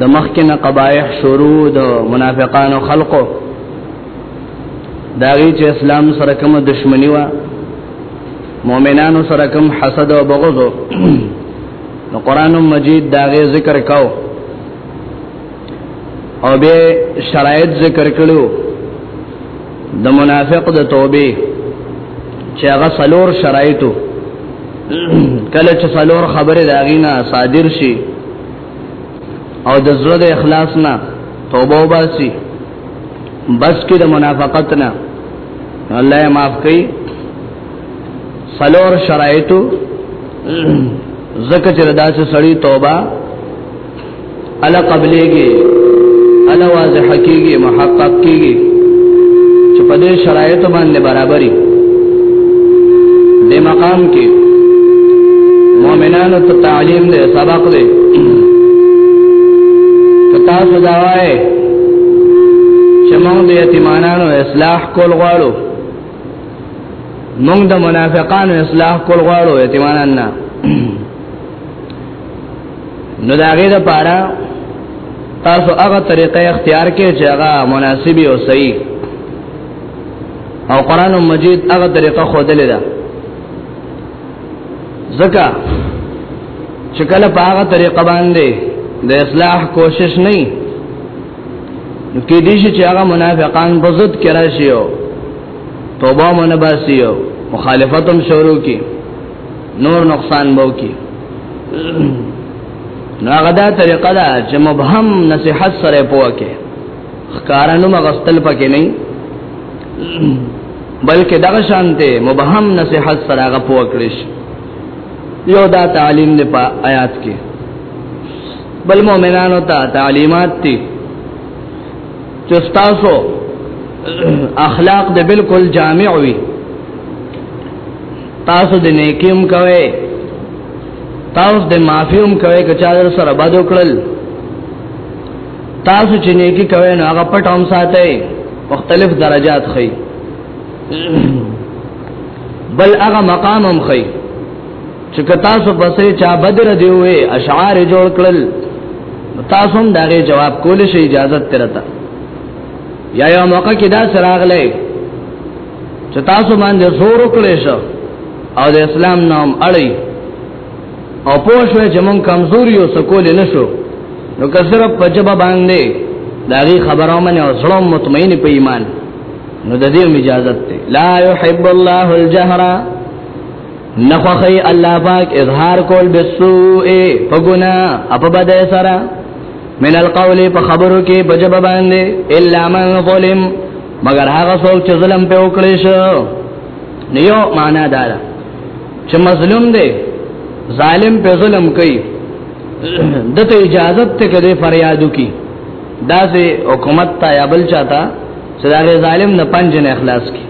د مخکنه قبایح شروع د منافقانو خلقو داغي چې اسلام سره کوم دشمنی و مؤمنانو سره کوم حسد او بغض نو قران مجید داغه ذکر کاو او به شرایط ذکر کړو د منافق د توبه چې هغه سلور شرایطو کله چې سلور خبره داغینا صادر شي او د زړه د اخلاص نه توبه وباسي بس کې د منافقت نه الله یې معاف کړي سلور شرایطو زکه چې داسې سړی توبه الا قبلېږي الا واضح کېږي محقق کېږي چې په دې شرایط باندې برابرۍ د مقام کې مؤمنانو ته تعلیم دی سبق دی کتا سداوای چې موږ د یتیمانو اصلاح کول غواړو موږ د منافقانو اصلاح کول غواړو یتیمانان نه نو دا غیر پارا تاسو هغه طریقه اختیار کې چې هغه مناسبه او صحیح او قران مجید هغه طریقه خودلې ده ځکه چې کله په هغه طریقه باندې د اصلاح کوشش نه نو کې دې چې هغه منافقان په ضد کې راشي او توبه منباسي او مخالفتم شروع کی نور نقصان بو کی نو هغه دا طریقه ده چې مبهم نصيحت سره پوکه خکارانو مغستل پکې نه بلکې دغه شانته مبهم نصيحت سره هغه پوکړش یو دا تعلیم نه په آیات کې بل مؤمنانو ته تعلیمات دي چې تاسو اخلاق د بالکل جامع وي تاسو د نیکیم کوي تاسو د معافیم کوي که چا در سره بد وکړل تاسو چې نیکی کوي نو هغه پټ هم ساتي مختلف درجات خي بل هغه مقام هم خي چې تاسو پسې چا بدر دی وي اشعار جوړ کړل تاسو هم دغه جواب کول شي اجازه ترته یا یو موقع کې دا سراغ لای چې تاسو باندې زور وکړې شو او د اسلام نام اړي او پوه شو چې مونږ کمزوري او سکول نه شو نو که صرف په جبه باندې داغي خبرو منه او زړه مطمئن په ایمان نو د دې اجازه ته لا يحب الله الجهر نخخی الله پاک اظهار کول بالسوء فغنا اپ بد سرا من القول په خبرو کې بجب باندې الا من ظلم مگر هغه څوک چې ظلم په وکړي شو نیو معنا دار چې مظلوم دی ظالم په ظلم کوي دته اجازه ته کړي فریادو کی دا سه حکومت ته یا بل چاته سره ظالم نه پنځه نه اخلاص کی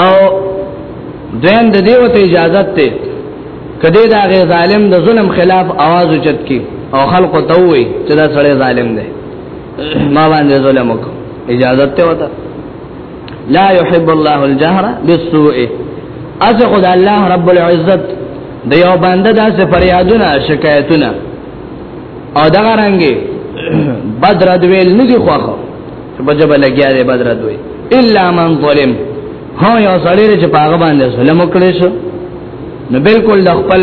او دین د دیو ته اجازه ته کدی دا غی ظالم د ظلم خلاف आवाज اوچت کی او خلق ته وی چې دا سړی ظالم دی ما باندې ظلم وکړ اجازه ته وته لا يحب الله الجهر بالسوء از خدای الله رب العزت د یو بنده داسې فریادونه شکایتونه او دا رنګي بدر دویل نه دی خوخه چې په جبه لګیا دی بدر دوی الا من ظلم هو یو سړی چې پاغه باندې ظلم وکړي شو نو بالکل د خپل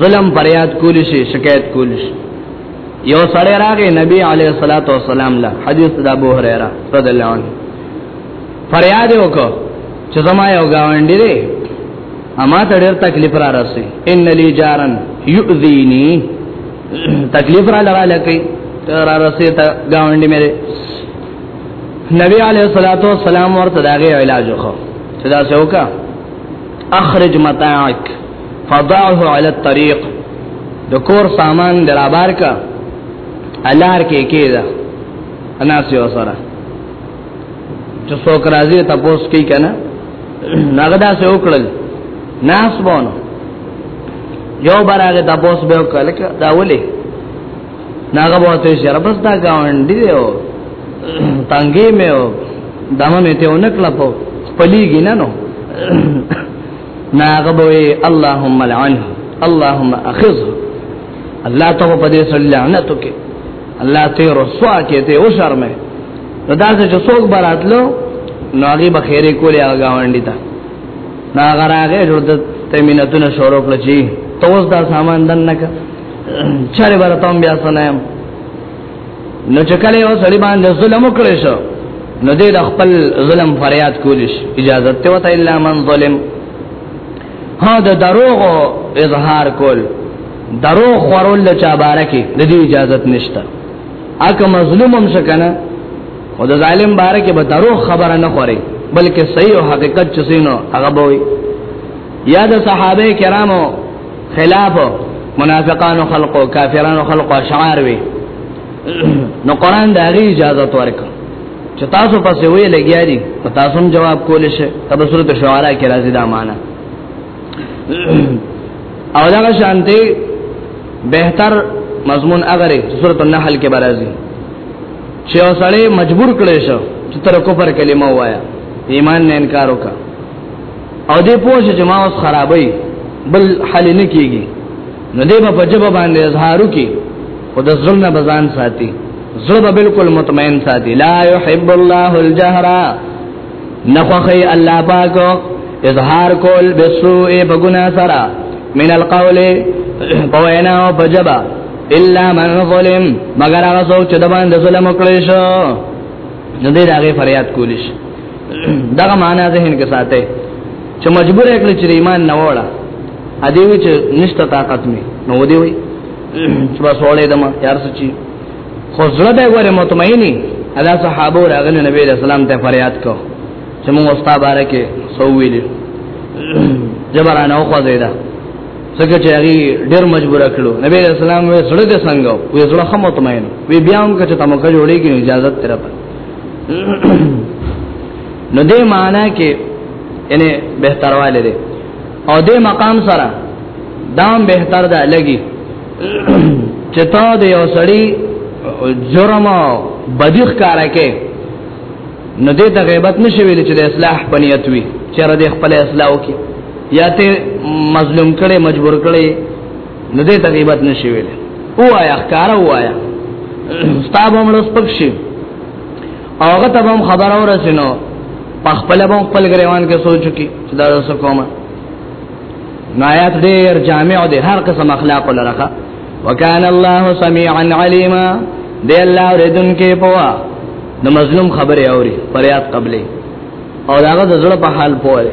ظلم فریاد کولی شي شکایت کولی شي یو سړی راغی نبی علیه الصلاۃ والسلام له حدیث د ابو هريره رضی الله عنه فریاد وکړ چې زما یو گاونډی دی اما ته ډېر تکلیف را رسي ان لی جارن یؤذینی تکلیف را لرا لکه را رسي ته گاونډی مې نبی علیه الصلاۃ والسلام ورته داغه علاج وکړ چې دا څوکا اخرج متاعک فضعه علی الطريق د کور سامان درابار کا الار کې کېده اناس یو سره چې څوک راځي تاسو کوي کنه ناګدا سه وکړل ناس بون یو برغه تاسو به وکړل دا ولي ناګه بوته شربس دا گاونډي دی او تانګې مې او دمه مې ته اونکلا په پلیږي نه نو ناغبوي اللهم لعنه اللهم اخذه الله ته په دې سره لعنت وکي الله ته رسوا کې ته او شرمه دا چې څوک براتلو نو هغه به خیره کولې هغه غونډی ته نا غراغه جوړ د تمینتونه شروع کړ چی توس دا سامان دن نک چاره برتم بیا سنم نو چې کله یو سړی باندې ظلم وکړي شو نو دې د خپل ظلم فریاد کولیش اجازه ته وته الا من ظلم ها د دروغ اظهار کول دروغ خورول له چا بارکه د دې اجازه نشته اګه مظلوم هم شکنه او د ظالم بارکه به دروغ خبره نه خوري بلکې صحیح او حقیقت چسینو هغه بوي یا د صحابه کرامو خلاف منافقان خلق او کافرانو خلق اشعار وي نو قران دا غي اجازه ورک چې تاسو پسې وی لګیا دي په تاسو جواب کول شي تب سورته شعرا کې راځي دا معنا او دا شانتي بهتر مضمون اگر سورته النحل کې برازي چې اوسړې مجبور کړي شو چې تر کوپر کلمه وایا ایمان نه انکار وکړه او دې پوه چې ما اوس خرابې بل حل نه کیږي نو دې په جبه باندې اظهارو کې او د ظلم نه بزان ساتي زړه به بالکل مطمئن ساتي لا يحب الله الجهر نخخي الله پاک اظهار کول بسوء بغنا سرا من القول پوینا او بجبا الا من ظلم مگر هغه څوک چې د باندې ظلم وکړي شو نو دې داغه فریاد کولیش دغه معنا ذهن کې ساته چې مجبور کړی چې ایمان نه وړه ا دې وی چې نشته طاقت می نو دې وی چې بس وړې دما یار سچي خو زړه دې غره مطمئنی ادا صحابه راغله نبی رسول الله ته فریاد کو چې موږ استاد بارکه سو ویل جبرانه خو زیدا څنګه چې هغه ډېر مجبور کړو نبی رسول الله وې زړه دې څنګه وې زړه خه مطمئن وې بیا هم کچ ته مکه جوړې کې اجازه تر په نو دې معنی کې یعنی بهتر والے دې او دې مقام سره دام بهتر ده لګي چې تا دې یو سړی جرم او بدیخ کار کې نو دې ته غیبت نشویل چې د اصلاح پنیت وي چې را دې خپل اصلاح وکړي یا ته مظلوم کړي مجبور کړي نو دې تغیبت نشي ویل او آیا ښکار او آیا ستاب هم لوس پکشي اوغه ته هم خبر اور سينو پخپل به خپل غریوان کې سوچو کې چې دا څه کومه نایات ډیر جامع دی هر قسم اخلاق لرخه وکانه الله سميعا عليما دی الله ردن کې پوا د مظلوم خبره اوري فریاد قبلې او داغه د زړه په حال پوهه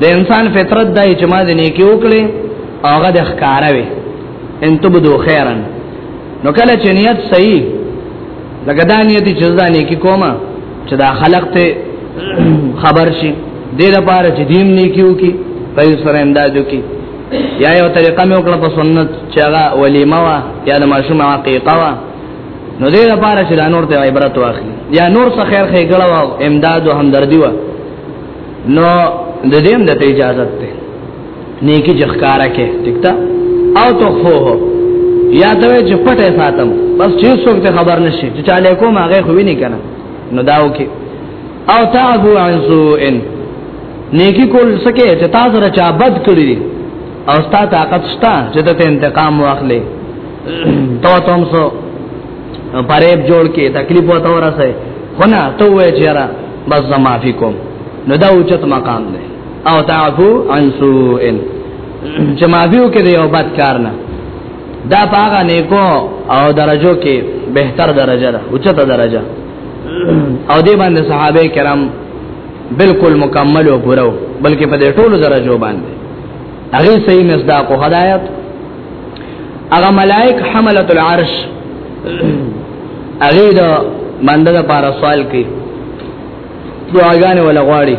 د انسان فطرت د اجماع د نیکی وکړي هغه د ښکارا وي ان تبدو خیرا نو کله چې نیت صحیح لکه دا نیت چې ځدا نیکی کومه چې دا خلق ته خبر شي دې لپاره چې دیم نیکیو کی په سره اندازو کی یا یو طریقه مې وکړه په سنت چې هغه ولیمه وا یا د ماشوم عقیقه وا نو دې لپاره چې دا نور ته عبرت واخلي یا نور څه خیر خې ګړوا امداد او همدردی وا نو د دې هم د اجازه ته نیکی جخکارا کې ټیکتا او تخفوه یا ته چې پټه ساتم بس چې څوک ته خبر نشي چې چاله کوم هغه خو ویني کنه نو داو کې او تعفو عن سوء نیکی کول سکے چې تاسو را چا بد کړی او ستا طاقت ستا چې ته انتقام واخلې تو تم سو پریب جوړ کې تکلیف وته ورسه خو نه ته وې چیرې بس زما فی کوم نو دا اوچت مقام دی او تعفو عن سوء چې معفو کې دی او بد کار نه دا پاغه نیکو او درجو کې بهتر درجه ده اوچته درجه او دې باندې صحابه کرام بالکل مکمل او پوره بلکې په دې ټولو درجو باندې هغه صحیح مصداق هدایت هغه ملائک حملت العرش هغه دا باندې دا پارا سوال کوي دعاګانې ولا غواړي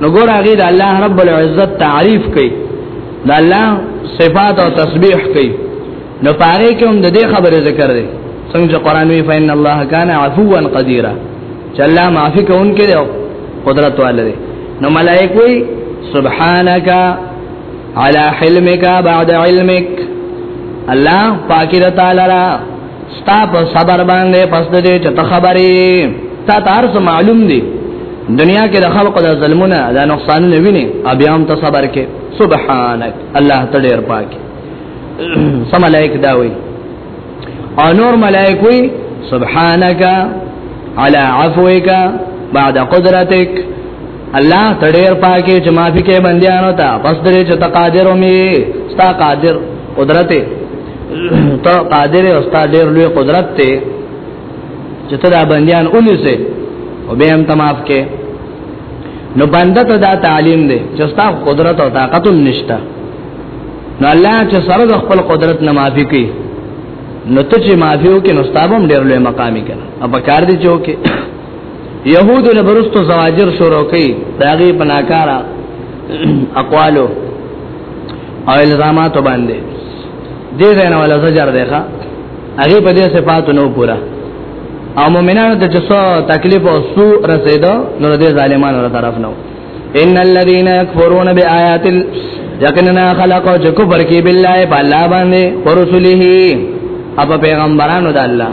نو ګور هغه دا الله رب العزت تعریف کوي دا الله صفات او تسبیح کوي نو پاره کې هم د دې خبره ذکر دی څنګه چې قران وی فین الله کان عفوا قدیرا چې الله معافي کوونکی دی قدرت والے دی نو ملائکه وی سبحانك علی حلمک بعد علمک الله پاکی د تعالی را ستا په صبر باندې پس دې چې ته خبرې تا تارس معلوم دی دنیا کې د خلقو د ظلمونه د نقصانونه ویني بیا هم ته صبر کې سبحانك الله ته ډېر پاک سم ملائک دا وي او نور ملائک وي سبحانك على عفوك بعد قدرتك الله تړیر پاکه چې معافي کې بنديانو ته پس درې چې تقادر مې ستا قادر قدرت ته قادر او ستا ډېر لوی قدرت ته چې ته دا بنديان اونیسه او به هم تماف کې نو بنده ته دا تعلیم دی چې ستا قدرت او طاقت نشته نو الله چې سره د خپل قدرت نه معافي کوي نو ته چې معافي وکې نو ستابم ډېر لوی مقامي کړه او په کار دي چې وکې يهود له برستو زواجر شروع کړي داغي بناکارا اقوالو او الزامات باندې دې زنه ولا زجر دی ښا هغه په دې صفات نو پورا او مؤمنانو ته چې څو تکلیف او سو رسیدو نو دې ظالمانو تر طرف نو ان الذين يكفرون بآيات یقینا خلق او چې کفر کوي بالله په الله باندې او رسوله او پیغمبرانو د الله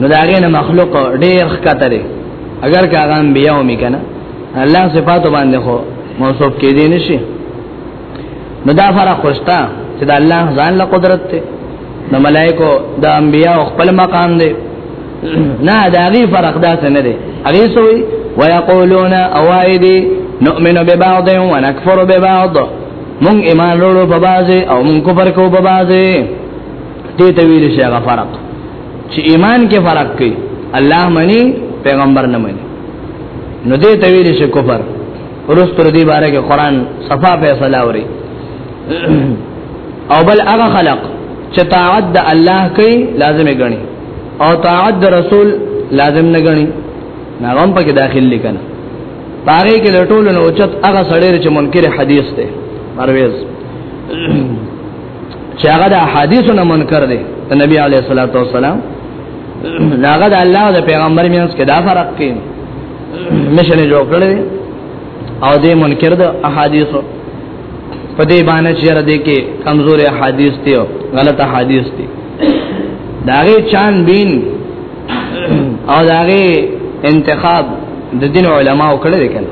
نو دا غي نه مخلوق ډېر ښکتره اگر که هغه انبیا و میکنه الله صفات باندې خو موصوف کې دي نشي نو دا فرق خوستا چې دا الله ځان له قدرت ته د ملائکو د انبیا خپل مقام دی نه دا غي فرق دا څه نه دی هغه سوې ويقولون اوائدي نؤمن ببعض ونكفر ببعض مون ایمان وروړو په بازه او مون کفر کو په بازه دې ته ویل شي هغه فرق چې ایمان کې فرق کوي الله مني پیغمبر نه مني نو دې ته ویل شي کفر ورستر دې باره کې قران صفا فیصله اوري او بل هغه خلق چې طاعت د الله کوي لازمي غني او طاعت د رسول لازم نه غني ناغم پکې داخل لیکنه پاره کې لټول نو چت هغه سړی چې منکر حدیث دی مرویز چې هغه د احادیثو نه منکر دی د نبی علی صلوات و سلام داغه د الله د پیغمبر مینس کې دا فرق کې مشن جوړ کړی او دې منکر د احادیثو په دې باندې چې را دي کې کمزورې احادیث دي او غلط احادیث دي داغه چان بین او داغه انتخاب د دین علماو کړی دی کنه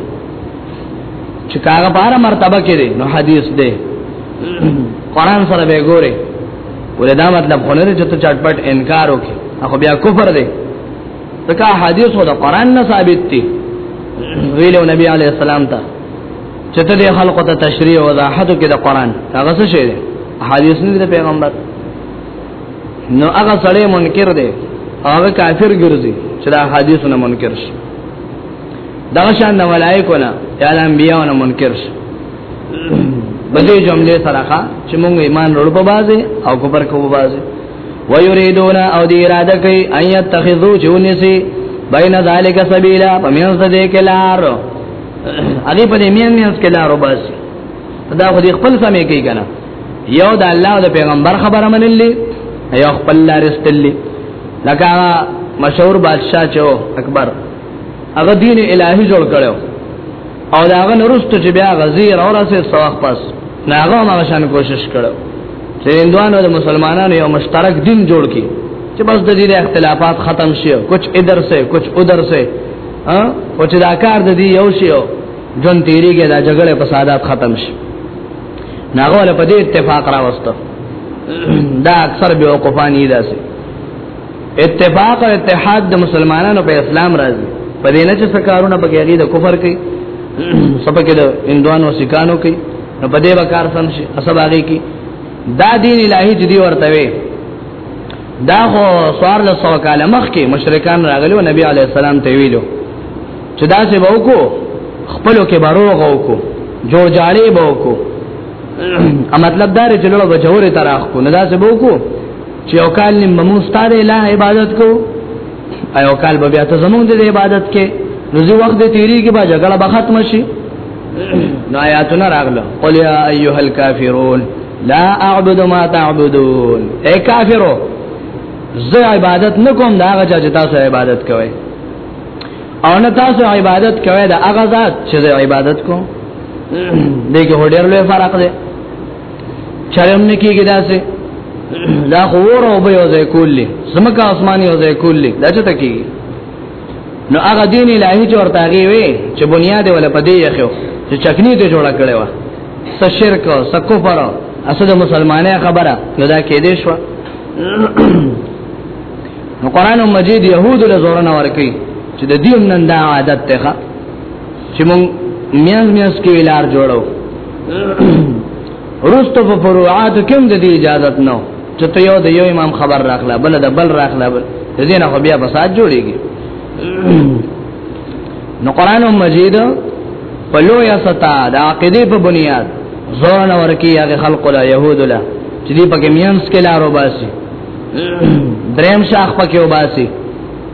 چې کاغه بار مرتبه کړي نو حدیث دی قران سره به ګوره ولې دا مطلب خو نه چې ته چټپټ انکار وکې اخو بیا کفر دی ځکه حدیث خو د قران نه ثابت دی ویلو نبی علی السلام ته چې ته د خلقو ته تشریح او وضاحت کې د قران هغه څه شی دی حدیث نه دی پیغمبر نو هغه سړی منکر دی هغه کافر ګرځي چې دا حدیثونه منکر شي دا شان د ملائکو نه یا د انبیانو نه منکر شو بلې جملې سره ښا چې موږ ایمان وروړو په بازه او کوپر کوو بازه ويريدون او دی اراده کوي ان يتخذو جونسي بین ذالک سبیلا پمینس د دې کلار هغه په دې مین مینس کلار وبس دا خو دې خپل سمې کوي کنه یو د الله او د پیغمبر خبره منلې یو خپل لارستلې لکه مشهور بادشاہ چو اکبر هغه دین الهي جوړ کړو او دا هغه نورستو چې بیا غزي را ورسه سواخ پس ناغه ما شان کوشش کړو چې هندوانو د مسلمانانو یو مشترک دین جوړ کړي چې بس د دې اختلافات ختم شي کچھ ادھر سے کچھ ادھر سے ها او چې دا کار د دې یو شی جون تیریږي دا جګړه فسادات ختم شي ناغه له په دې اتفاق راوستو دا اکثر به وقفانی داسي اتفاق او اتحاد د مسلمانانو په اسلام راځي په دې نه چې سکارونه په کې د کفر کوي سپکه د اندوانو سکانو کوي نو په دې وکړ سم شي اسباغي کې دا دین الهي جدي ورته وي دا خو سوار له سو کاله مخکې مشرکان راغلي او نبی عليه السلام ته ویلو چې دا څه وکړو خپلو کې باروغ وکړو جو جالي وکړو ا مطلب دا چې لړو بجوري تراخ کو نه دا څه وکړو چې یو کال نیم مونږ ستاره الہ عبادت کو ایو کال به بیا ته زمونږ د عبادت کې نو زی وخت تیری کې به جګړه به ختم شي نو آیاتونه راغله قل یا ایها الکافرون لا اعبد ما تعبدون اے کافرو زه عبادت نکوم دا هغه چې تاسو عبادت کوئ او نه تاسو عبادت کوئ دا هغه ذات چې عبادت کوم دغه هډیر له فرق دی چرم نه کیږي داسې دا خور او به یو ځای کولې سمکه اسمان یو ځای کولې دا چې تکي نو هغه دین الهي چې ورته هغه وي چې بنیاد ولا پدې یخو چې چکنی ته جوړه کړې و س شرک او س کفر اسد مسلمانه خبره نو دا کې دې شو نو قران مجید يهود له زور نه ورکی چې د دین نن دا عادت ته چې مونږ میاز میاز کې لار جوړو روستو په فروعات کې هم د دې اجازه نه چې ته یو د یو امام خبر راخلا بل د بل راخلا بل دې نه خو بیا فساد جوړيږي نو قران مجید په لوی ستا د عقیده په بنیاد زور نه ورکی هغه خلق له يهود له چې دې پکې میانس کې لارو باسي دریم شاخ پکې وباسي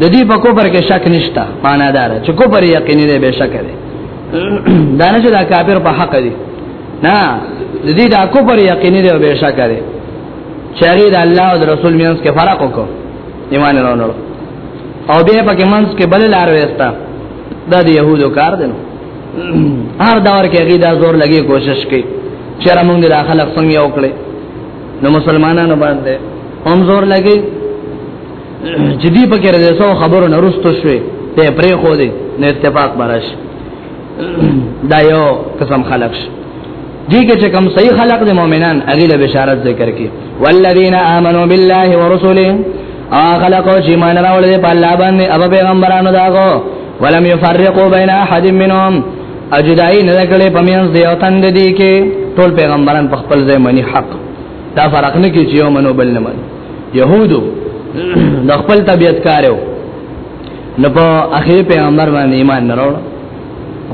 د دې په کوپر کې شک نشته معنا دار چې کوپر یقیني دی به شک دی دا نه چې دا کافر په حق دی نه د دې دا کوپر یقیني دی به شک دی چې هغه د الله او رسول مینس کې فرق وکړو ایمان ورونو او به په کې منس کې بل لار وستا دا د يهودو کار دی نو هر دور کې هغه دا زور لګي کوشش کوي چې را مونږ د خلک څنګه یو کړی نو مسلمانانو باندې هم زور لګي چې دی په کې راځي سو خبرو نه رستو شوي ته پرې خو دې نه اتفاق برش دا یو قسم خلق شي دي کې چې کوم صحیح خلق دي مؤمنان اغه له بشارت ذکر کې والذین آمنو بالله ورسوله او خلقو چې مان راول دي په الله باندې او پیغمبرانو داغو ولم يفرقوا بين احد منهم اجدای نه کړي په میانس دی او تند دي کې ټول پیغمبران په خپل ځای منی حق دا فرق نه کې چې یو منو بل نه مني يهودو د خپل طبيعت کارو نو په اخر پیغمبر باندې ایمان نه راوړ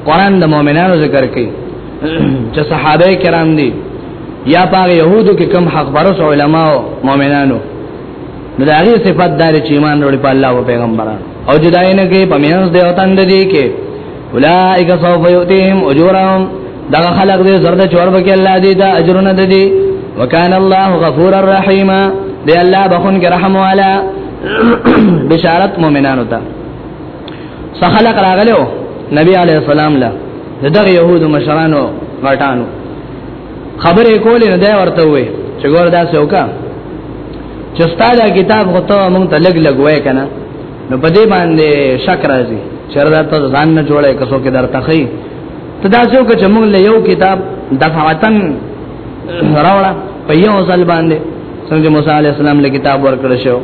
قرآن د مؤمنانو ذکر کوي چې صحابه کرام دي یا پاغه يهودو کې کم حق برس علما او مؤمنانو نو دا غي صفات دار چې ایمان وروړي په الله او پیغمبرانو او جدای نه کې پمینس دی او تند دی کې اولائک سوف یؤتیهم اجورهم دا خلق دې زرد چور بک الله دې دا اجرونه دې وکان الله غفور الرحیم دې الله بخون کې رحم والا بشارت مؤمنانو ته سخلق راغلو نبی علیہ السلام لا دغه يهود مشرانو غټانو خبرې کولې نه دا ورته وې چې ګور دا څوکا چې ستاده کتاب غوته مونږ ته لګ لګ وای کنه نو په دې باندې شک راځي چې دا ته ځان نه جوړه کسو کې درته خي ته دا څو چې موږ له یو کتاب دفعتن راوړه په یو ځل باندې څنګه موسی عليه السلام له کتاب ورکړ شو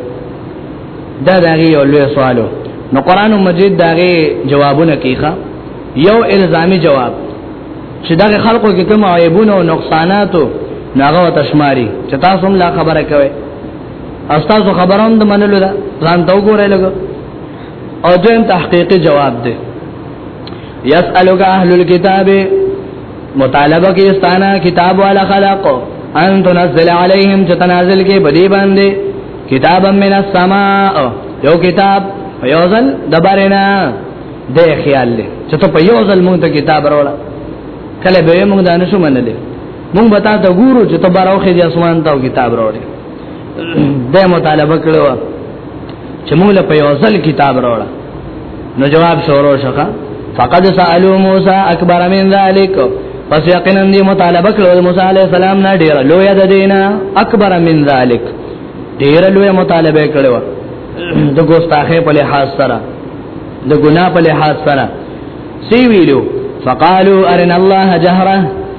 دا دغه یو لوی سوالو نو قران مجید دغه جوابونه کیخه یو الزامی جواب چې دغه خلقو کې کوم عیبونه او نقصاناتو ناغه تشماری چې تاسو هم لا خبره کوي استاد خبرون د منلو ده ځان ته وګورئ لګو او دیم تحقیقی جواب ده یسالک اهل الكتاب مطالبه کې استانا کتاب والا خلق ان تنزل عليهم تنازل کې بدی باندې کتابا من السماء یو کتاب یوزل دبرنا د خیال له چې ته په یوزل مونږ ته کتاب راوړل کله به مونږ دانشو منلې مونږ به تا ته ګورو چې ته باروخه دې اسمان ته کتاب راوړې د مطالبه کړو چې موږ له په یو ځل کتاب راوړل نو جواب شورو شخه فقد سالو موسی اکبر من ذلک پس یقینا دی مطالبه کړو موسی علی السلام نه ډیر لوی د دینه اکبر من ذلک ډیر لوی مطالبه کړو د ګوستاخه په لحاظ سره د ګنا په لحاظ سره سی ویلو فقالو ارنا الله جهره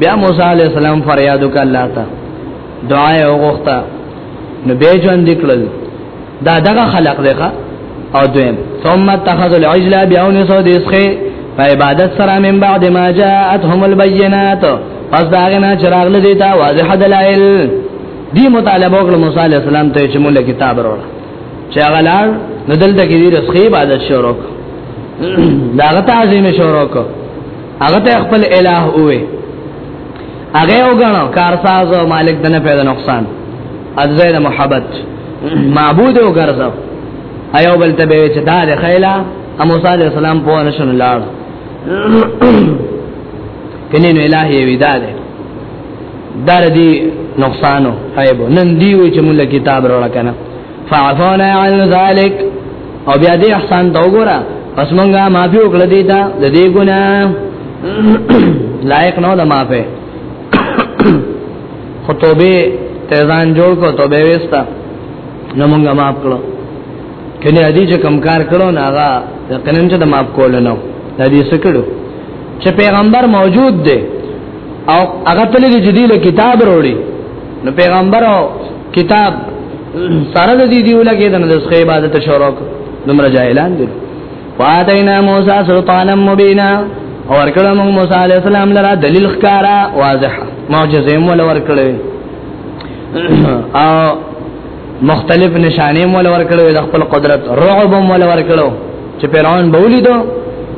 بیا موسی علی السلام فریاد وکړ الله ته دعا یې وغوښته نو به ژوند کړل دا دغه خلق دی او دویم ثم اتخذوا العجل بیاون سو دیسخه په عبادت سره من بعد ما جاءتهم البينات پس دا غنا چراغ لدی تا واضح دلائل دی مطالبه وکړه موسی علی السلام ته چې مولا کتاب وروړه چې هغه لار ندل ته کې دی رسخه عبادت شروع دا غته عظیم شروع کو هغه ته خپل الہ اوه هغه وګڼو کارساز او مالک دنه پیدا نقصان ازید محبت معبود او ګرځو ایو بل ته به چې دا د خیلا امو صلی الله علیه وسلم په نشن لاړ کنه نو الہی وی دا ده دار دی نقصانو عیب نن دی وی چې مولا کتاب راکنه فعفونا عن ذلك او بیا دې احسان دا وګوره پس مونږه معافي وکړه دې ته د دې ګنا لایق نه ده معافه خو توبه تیزان جوړ کو توبه وستا نو مونږه معاف کړو کله ادي چې کم کار کړو نه هغه قانون چې د معاف کول نه ادي سکړو چې پیغمبر موجود دی او هغه تل دې جديله کتاب وروړي نو پیغمبر کتاب سره د دې دیو لګې د نسخه عبادت شروع نمبر جاهلان دي واتینا موسی سلطانا مبینا اور کړه موږ موسی علی السلام لرا دلیل ښکارا واضح معجزه مول ور کړې او مختلف نشانه مول ور کړې د خپل قدرت رعب مول ور کړو چې پیران بولی دو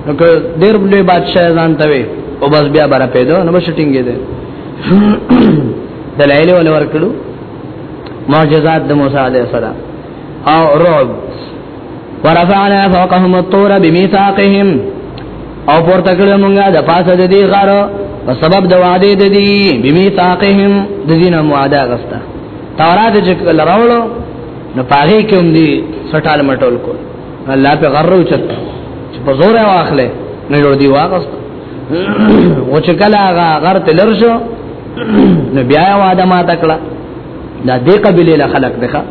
نو ډېر بلې بادشاہ ځان ته وي او بس بیا بار پیدا نو بشټینګې ده دلایل ول ورکړو معجزات د موسی علیه السلام او رعب ورفعنا فوقهم الطور بميثاقهم او پورته کړو مونږه د پاسه د دې غارو په سبب د وعده د دې بميثاقهم د دین وعده غستا تورات چې لراولو نو پاره کې هم دي سټال مټول کو الله په غرو چت په زور واخلې نو جوړ دی واغست او چې کله هغه غر ته لر شو نو بیا واده ما تکړه دا دې قبيله له خلق دغه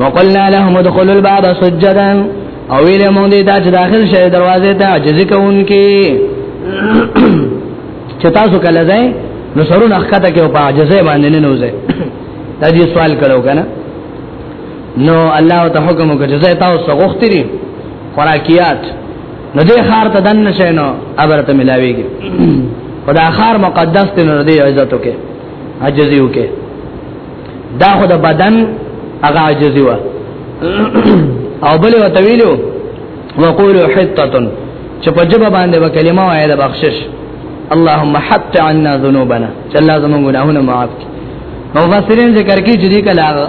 وقلنا لهم ادخلوا الباب سجدا او ویل مونږ دې دا چې داخل شې دروازه ته عجز کوونکی چې تاسو کله ځای نو سرونه ښکته کې په عجز باندې نه نوځي دا دې سوال کړو کنه نو الله ته حکم وکړ چې تاسو غوښتري خوراکیات نو دې خار ته دن نشي نو ابرته ملاويږي خدا خار مقدس ته نور دې عزت وکي عجزي وکي دا خو د بدن هغه عجزي و او بل وتویلو وقولوا حطه چې په جبه باندې به کلمه وایي د بخشش اللهم حط عنا ذنوبنا چې الله زموږ ګناهونه معاف کړي مفسرین ذکر کوي چې دې کله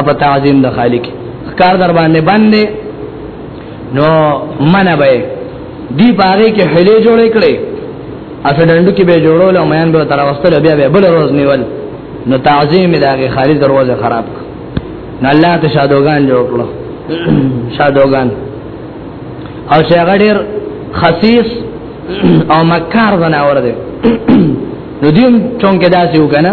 اپ تعظیم د خالق کار در باندې باندې نو منه به دی باغې کې حلې جوړې کړې اسه ډندو کې به جوړول او میان به تر واستل بیا به بل روز نیول نو تعظیم دغه خارج دروازه خراب نه الله ته شادوغان جوړ کړو شادوغان او شیغه ډیر خصیص او مکار زناور دی نو دیم چونکه داسې وکنه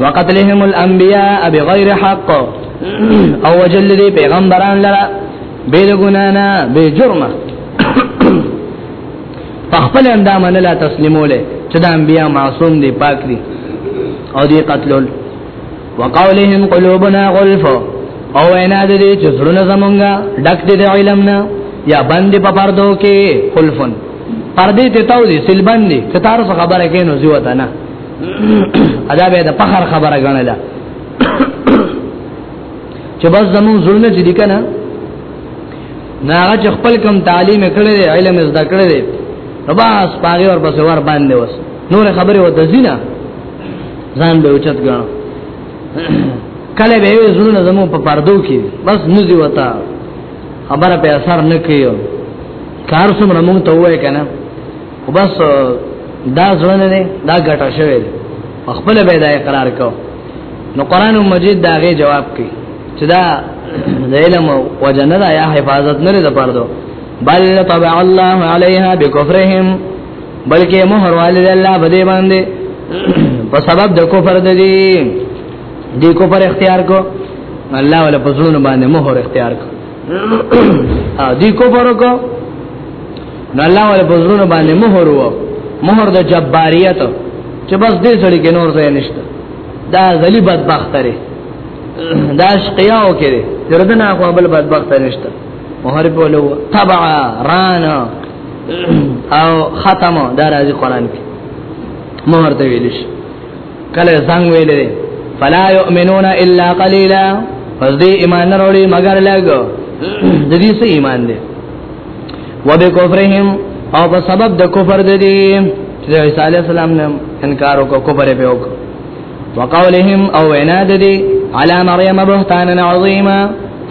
وقتلهم الانبیاء بغیر حق او وجل دی پیغمبران لرا بے گنانا بے جرمه پخپل اندام نه لا تسلیموله چې د انبیا معصوم دي پاک دي او دي قتلول وقولهم قلوبنا غلف او وینا د دې چې زړونه زمونږه ډک دي د علم نه یا باندې په پردو کې خلفن پردې ته تاو دي سلبندي کتار څه خبره کینو زیوته نه ادا به د فخر خبره غنله چې بس زمون زړه چې دی کنه ناغه چې خپل کم تعلیم کړی دی علم زده کړی دی نو بس پاګه ور پسې ور باندې وس نور خبره و دزینا ځان به اوچت غاڼو کله به یې زړه زمو په پردو کې بس نوزي وتا خبره په اثر نه کیو کار سم رمون ته وای کنه وبس دا ځړنه نه دا ګټه شوی دی خپل به دا اقرار کو نو قران مجید دا غي جواب کوي چې دا د علم وجنه دا یا حفاظت نه لري پردو بل طبع الله عليها بكفرهم بلکې مہر والد الله بده باندې په سبب د کفر د دي دی کفر اختیار کو الله ولا پزړو باندې مہر اختیار کو دی کفر کو نو الله ول بزرونه باندې مہر وو مہر د جباریت چې بس دې سړي کې نور ځای نشته دا غلی بدبخت لري دا شقیاو کړي دردنا خو بل بدبخت نشته مہر په لو تبع ران او ختم دا راځي قران کې مہر ته ویل شي کله څنګه ویل دي فلا يؤمنون الا قليلا پس دې ایمان وروړي مگر لګ د دې سه ایمان دي وبکفرهم او په سبب د کفر د دې چې عیسی علی السلام نه انکار وکړ کفر به وکړ وقولهم او وینا د دې علی مریم بهتانا عظیما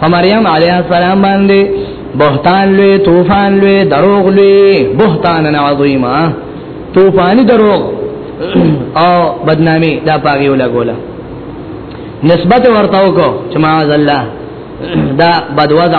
فمریم علیها السلام باندې بهتان لوی طوفان لوی دروغ لوی بهتانا عظیما طوفان دروغ او بدنامي دا پاګیو لګولا نسبت ورته وکړو چې معاذ الله دا بدوځه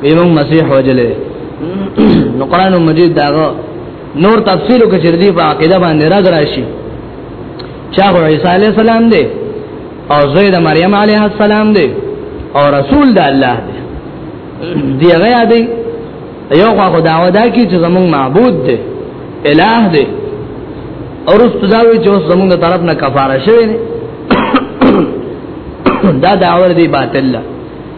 بیمون مسیح وجلې نو قران مجید داغه نور تفسیر کو چر دی په عقیده باندې راګ راشي چا عیسی علی السلام دی او زید مریم علیه السلام دی او رسول د الله دی دی هغه دی یو خو داوا دا کی چې زمون معبود دی الہ دی او رستداوی چې اوس زمونږ طرف نه کفاره شوی دا داور دی باطل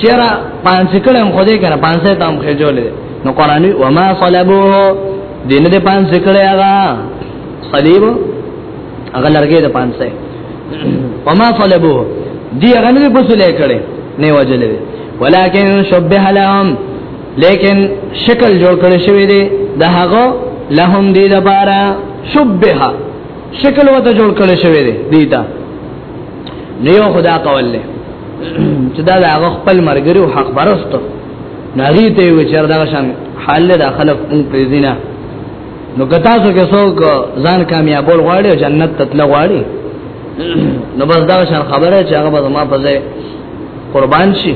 چیرې پانځه کړم خو دې کنه پانځه تام خېجولې نو قران و ما صلبو دین دې پانځه کړه هغه صلیب هغه لرګې دې پانځه و ما صلبو دی هغه نه پوسلې کړي نه وجلې ولکن شبه لهم لیکن شکل جوړ کړی شوی دی د هغه لهم دی د بارا شبهه شکل وته جوړ کړی شوی دی دیتا نه یو خدا قول له چې دا هغه خپل مرګري او حق پرستو ناری ته و چر دا شان حال له داخله اون پریزینا نو کتا سو کې څوک ځان کامیابول غواړي او جنت تتل غواړي نو بس دا شان خبره چې هغه به ما په ځای قربان شي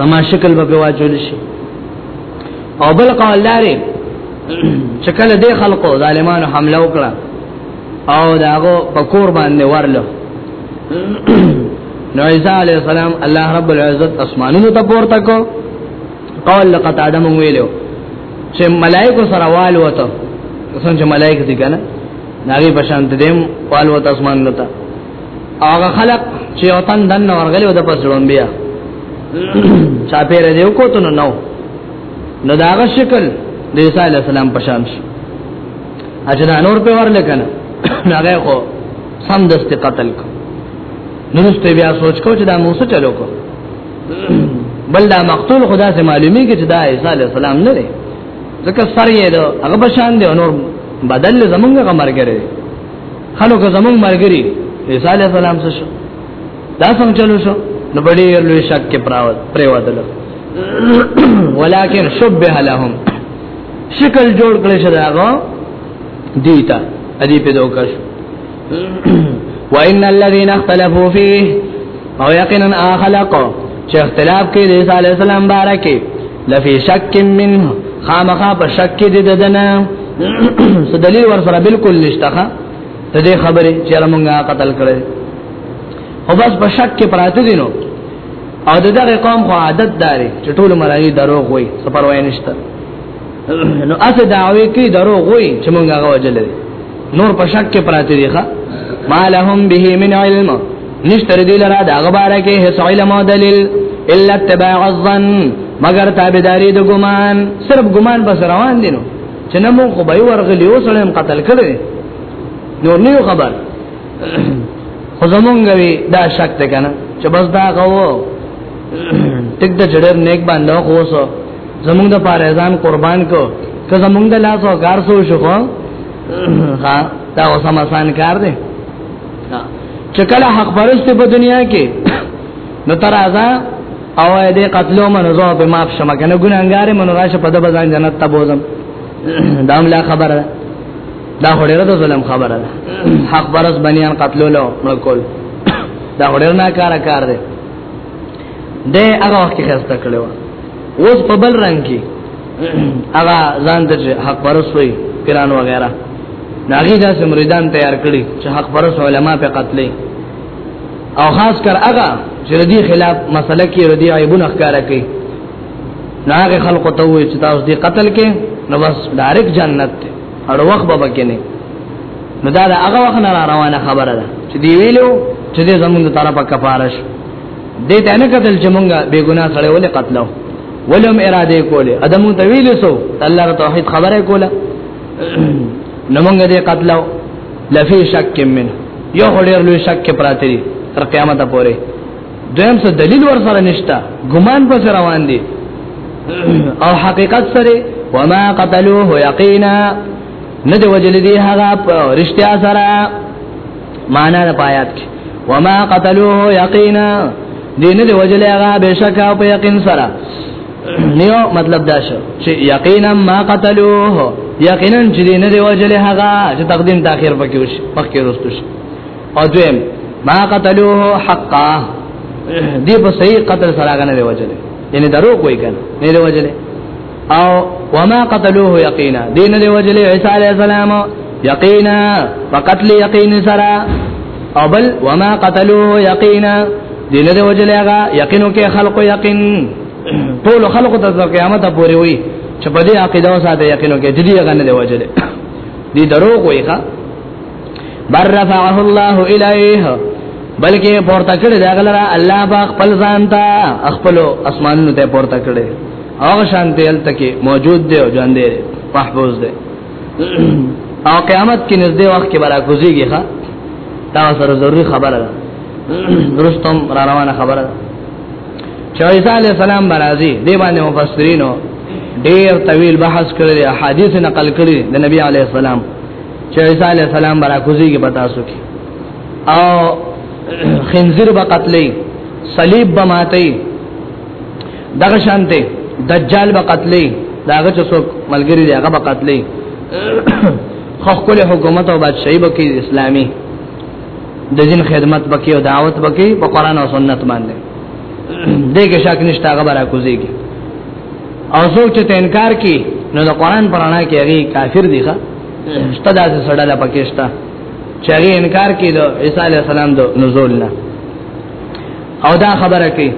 زما شکل به واجول شي او بل قول لري چې کله د خلکو ظالمانو حمله وکړه او داغه پکور باندې ورلو نو عیسی علی السلام الله رب العزت اسمانونو ته پورته کو قول لقد ادم ویلو چې ملائکه سره والو وته څنګه ملائکه دي کنه ناغي بشان ته دیم والو وته اسمان لته هغه خلق چې وطن دن ورغلی و د پسړون بیا چا پیر دیو کوته نو نو داغه شکل د عیسی علی السلام پشان شو اجدا نور په ورل کنه هغه خو سم دست قتل کو نورسته بیا سوچ کو چې دا موسی چلو کو بل دا مقتول خدا سے معلومی کې چې دا عیسی علی السلام نه دی ځکه سر یې دا هغه بشان دی نور بدل زمونږه مرګره خلکو زمونږ مرګري عیسی علی السلام څه دا څنګه چلو شو نو بډې لوی شک کې پراوت پریوتل ولکن شبه لهم شکل جوړ کړی شو داغه دیتا ادي په دوکش وان الذين اختلفوا فيه او یقینا اخلق چې اختلاف کې د عیسی علی السلام بارکه لفي شک منه خامخا په شک کې د ددنه څه دلیل ور سره بالکل نشته ته دې خبره چې موږ قتل کړي او بس په شک کې پراته دي نو او دغه قوم خو عادت داري چې ټول مرایي دروغ وي سفر وای نشته نو اسه دعوی کې دروغ وي چې مونږ هغه وجل نور په شک کې پراته دي ښا مالهم به من علم نشتر دی لرا دا غباره کې هیڅ علم او دلیل الا اتباع الظن مگر تابعداري د ګمان صرف ګمان بس روان دي نو چې نو خو به ورغلی اوس هم قتل کړي نور نه خبر خو زمونږ وی دا شک ته کنه چې بس دا غو ټیک د چړر نیک باندې خو وسو زمونږ د پاره ځان قربان کو که زمونږ د لاس او کار سو شو خو ها دا اوس هم آسان کار دی چې کله حق پرست په دنیا کې نو تر ازا او دې قتلو منو زو په معاف شمه کنه ګناګار منو راشه په د بزان جنت ته بوزم دام لا خبره دا هډره د ظلم خبره ده حق برس بنیان قتلولو ملکول دا هډر نه کار کار دی د هغه وخت کې خسته کړو اوس په بل رنگ کې هغه ځان د حق برس وي پیران وغیرہ ناغي دا سمریدان تیار کړي چې حق برس علما په قتلې او خاص کر هغه چې ردی خلاف مسله کې ردی عیبونه ښکارا کوي ناغه خلق ته وي چې تاسو دې قتل کې نو بس ډایرک جنت ته اړ وخت به بکنه نو دا د هغه وخت نه روانه خبره ده چې دی ویلو چې دې زمونږ طرفه کفاره شي دې ته نه قتل چې مونږه بے ګناه سره ولې قتلو ولهم اراده کوله ادم ته ویلو سو الله توحید خبره کوله نو مونږه دې قتلو لفي شک من یو هډیر لوی شک پراتی تر قیامت پورې دویم څه دلیل ور سره نشتا ګمان په سره روان دي او حقیقت سره وما قتلوه یقینا نه دی وجل دی هغه رښتیا سره معنا د پایات کې وما قتلوه یقینا دین دی وجل هغه بشک او په یقین سره نیو مطلب دا شو چې یقینا ما قتلوه یقینا چې دین دی وجل هغه چې تقدیم تاخير پکې وش پکې رستوش او دویم ما قتلوه حقا دی په صحیح قتل سره غنه دی وجل یعنی درو کوئی کنه نه دی وجل او وما قتلوه یقینا دین دی وجل عیسی علی السلام یقینا فقتل یقین سره او بل وما قتلوه یقینا دین دی وجل هغه یقینو کې خلق یقین ټول خلق ته قیامت پورې وي چې په دې عقیده او ساده یقینو کې جدي غنه دی وجل دی درو کوئی ښا بر رفعه الله الیه بلکې پورته کړی دا غلرا الله با خپل ځان ته خپل اسمانونو ته پورته کړی او شانته ال تکي موجود دی او ژوند دی محفوظ دی او قیامت کې نږدې وخت کې برا کوزيږي ښا دا سره ضروری خبره ده درستم را روانه خبره ده چې عیسی علی السلام برازي دی باندې مفسرینو ډیر طویل بحث کړی احادیث نقل کړی د نبی علی السلام چې عیسی علی السلام برا کوزيږي پتا سو کی او خنزیر به قتلې صلیب به ماتې دغه شانته دجال به قتلې داغه چې څوک ملګری دی هغه به قتلې خو خپل حکومت او بادشاہي به کې اسلامي د دین خدمت بکی او دعوت بکی په قران او سنت باندې دغه شک نشته هغه برا کوزيږي او څوک چې انکار کوي نو د قران پرانا کې هغه کافر دي ښا شته دا سړی لا پکېشتا چې هغه انکار کړي عیسی علی السلام د نزول نه او دا خبره کوي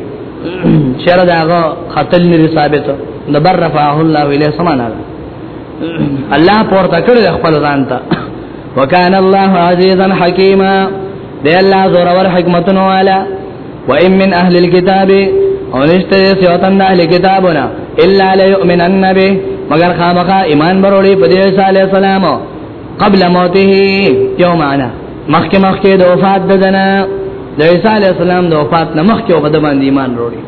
چیرې دا هغه قتل نه ثابت د بر رفعه الله الیه سمانا الله پورته کړی خپل ځان ته وکانه الله عزیزا حکیما دی الله زور ور حکمتونو والا و ان من اهل الكتاب او نشته سیوتن د اهل کتابونه الا ليؤمنن به مگر خامخا ایمان برولې په دې عیسی علی السلام قبل موته یوم انا مخکې مخکې د وفات د دنا د عیسی علی السلام د وفات نه مخکې په د باندې ایمان وروړي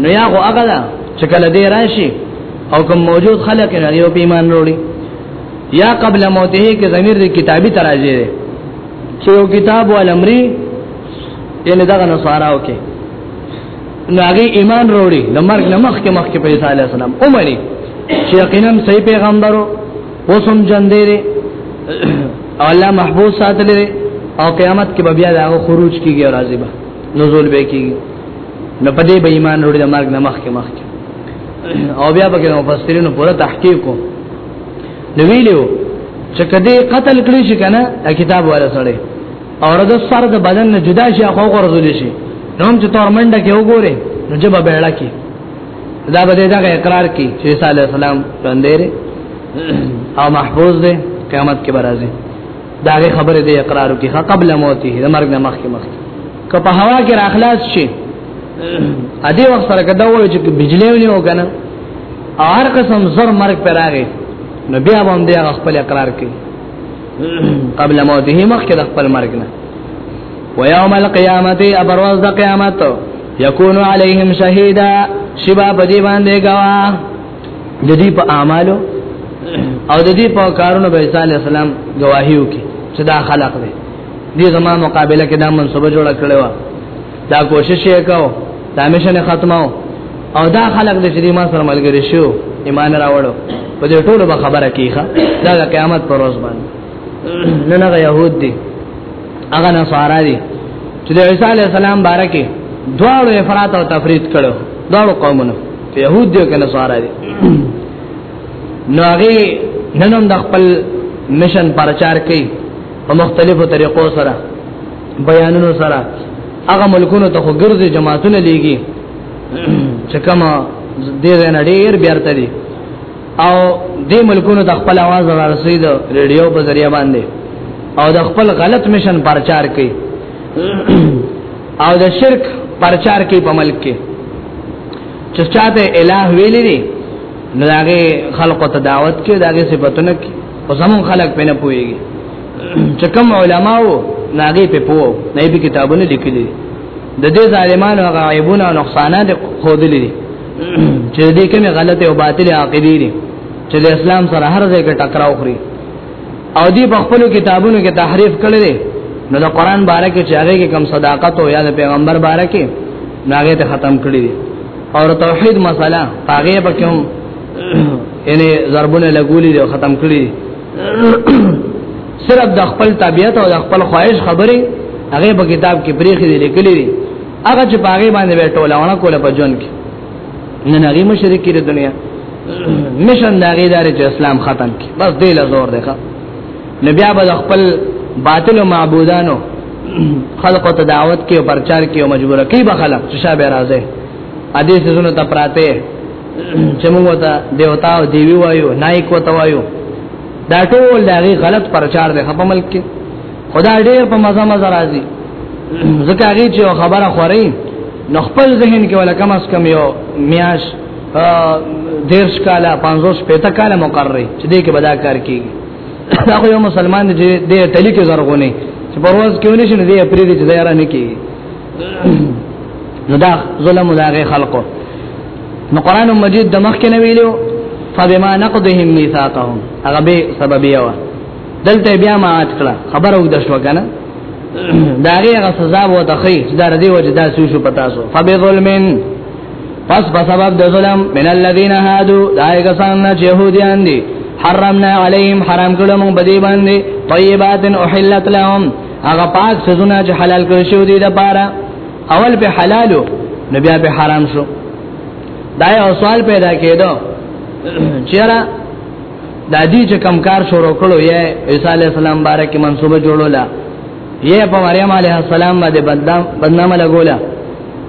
نو یا خو هغه دا چې کله دې راشي او کوم موجود خلق نه یو په ایمان وروړي یا قبل موته کې ضمیر د کتابي تراجه دی چې یو کتاب ول امري یعنی دغه نصاراو کې ناغي ایمان وروړي د مرګ نه مخکې مخکې په عیسی علی السلام اومني چې یقینا صحیح پیغمبرو وسم جندې او الله محبوب ساتلې او قیامت کې بیا دا خروج کیږي او راځي به نزول به کیږي نو په دې به ایمان وروړي د مرګ نه مخکې مخکې او بیا به کې مفسرینو پوره تحقیق کو نو ویلو چې کدی قتل کړی شي کنه کتاب واره سره اور د سر د بدن نه جدا شي خو غرزول شي نو هم چې تور منډه کې وګوره نو جبه بیړه کې دا به دا اقرار کې چې صلی الله علیه وسلم باندې او محفوظ دی قیامت کې برازي دا غي خبره دی اقرار کې قبل موته د مرګ نه مخکې مخکې که په هوا کې راخلاص شي ا دې وخت سره کدا وایي چې بجلی ونی وکنه هر قسم زر مرګ پر راغی نو بیا باندې خپل اقرار کوي قبل موته مخکې د خپل مرګ نه ويوم القيامه ابروز د قیامت یکون علیهم شهیدا شبا په دې باندې گوا د دې په اعمالو او د دې په کارونو به عیسی علی السلام گواهی وکي چې دا خلق دی دې زما مقابله کې دا منصوبه جوړه کړې و دا کوشش یې کاو دا مشن ختماو او دا خلق د چې ما سره ملګری شو ایمان راوړو په دې ټولو به خبره کیخه دا د قیامت پر ورځ باندې نن هغه يهود دي هغه نصارا دي چې د عیسی علی السلام بارکه دواړو افراط او تفرید کړو دواړو قومونو يهود دي کنه نصارا دي نو هغه ننوم د خپل مشن پرچار کوي په مختلفو طریقو سره بیانونو سره هغه ملکونو ته خو ګرځي جماعتونه لګي چې کما دې نه ډېر بیارته دي او دې ملکونو د خپل आवाज را رسید ریډیو په ذریعہ باندې او د خپل غلط مشن پرچار کوي او د شرک پرچار کوي په ملک کې چې چاته الہ ویلې دي نو داغه خلقو ته دعوت کې داغه صفاتونه کې او زمون خلق پنه پويږي چې کوم علماو ناګي په پو نه به کتابونه لیکلي د دې ظالمانو هغه عیبونه او نقصانات خودلې دي چې دې کومه غلطه او باطله عقیده دي چې د اسلام سره هر ځای کې ټکراو خوري او دې په خپل کتابونو کې تحریف کړل دي نو د قران باره کې چې هغه کې کم صداقت او یا د پیغمبر باره کې ناګه ته ختم کړی دي او توحید مسله هغه به کوم یعنی ضربونه لګولې او ختم کړی صرف د خپل طبيعت او د خپل خواهش خبره هغه په کتاب کې پریخي دي لیکلي دي هغه چې باغې باندې ټولونه کوله په جون کې نن هغه مشرکی د دنیا مشن دا غي دار چې اسلام ختم کی بس دې له زور دی ښا نبي ابا خپل باطل معبودانو خلق ته دعوت کې او پرچار کې او مجبور کې به خلق چې شابه راځي حدیث زونه ته پراته چې موږ ته دیوتا او دیوی وایو نایک وته وایو دا ټول دغه غلط پرچار دی په ملک کې خدا ډیر په مزه مزه راځي ځکه هغه چې خبره خوري نو خپل ذهن کې ولا کم اس کم یو میاش دیرش کاله 500 پته کاله مقرر چې دې کې بدا کار کیږي دا خو یو مسلمان دی چې دې ټلی کې زرغونه چې پرواز کې ونی شنه دې اپریل چې زیاره نه کیږي نو دا ظلم دا غي خلقو نو قران مجید د مخ کې نه ویلو فبما نقضهم ميثاقهم هغه به سبب یو دلته بیا ما اتکړه خبرو د شو کنه دا غي هغه سزا وو د خي چې دا ردی وجه دا سو شو پتا سو فبظلمن پس په سبب د ظلم من الذين هادو دای کسان نه يهوديان دي حرمنا عليهم حرام کړم بدی باندې طيبات احلت لهم هغه پاک سزونه چې حلال کړی شو دی د پاره اول په حلالو نو بیا به حرام شو دا یو سوال پیدا کېدو چیرې د دې چې کم کار شروع کړو یې عیسی علی السلام بارک منسوبه جوړولا یې په مریم علی السلام باندې بدنام بدنام لګولا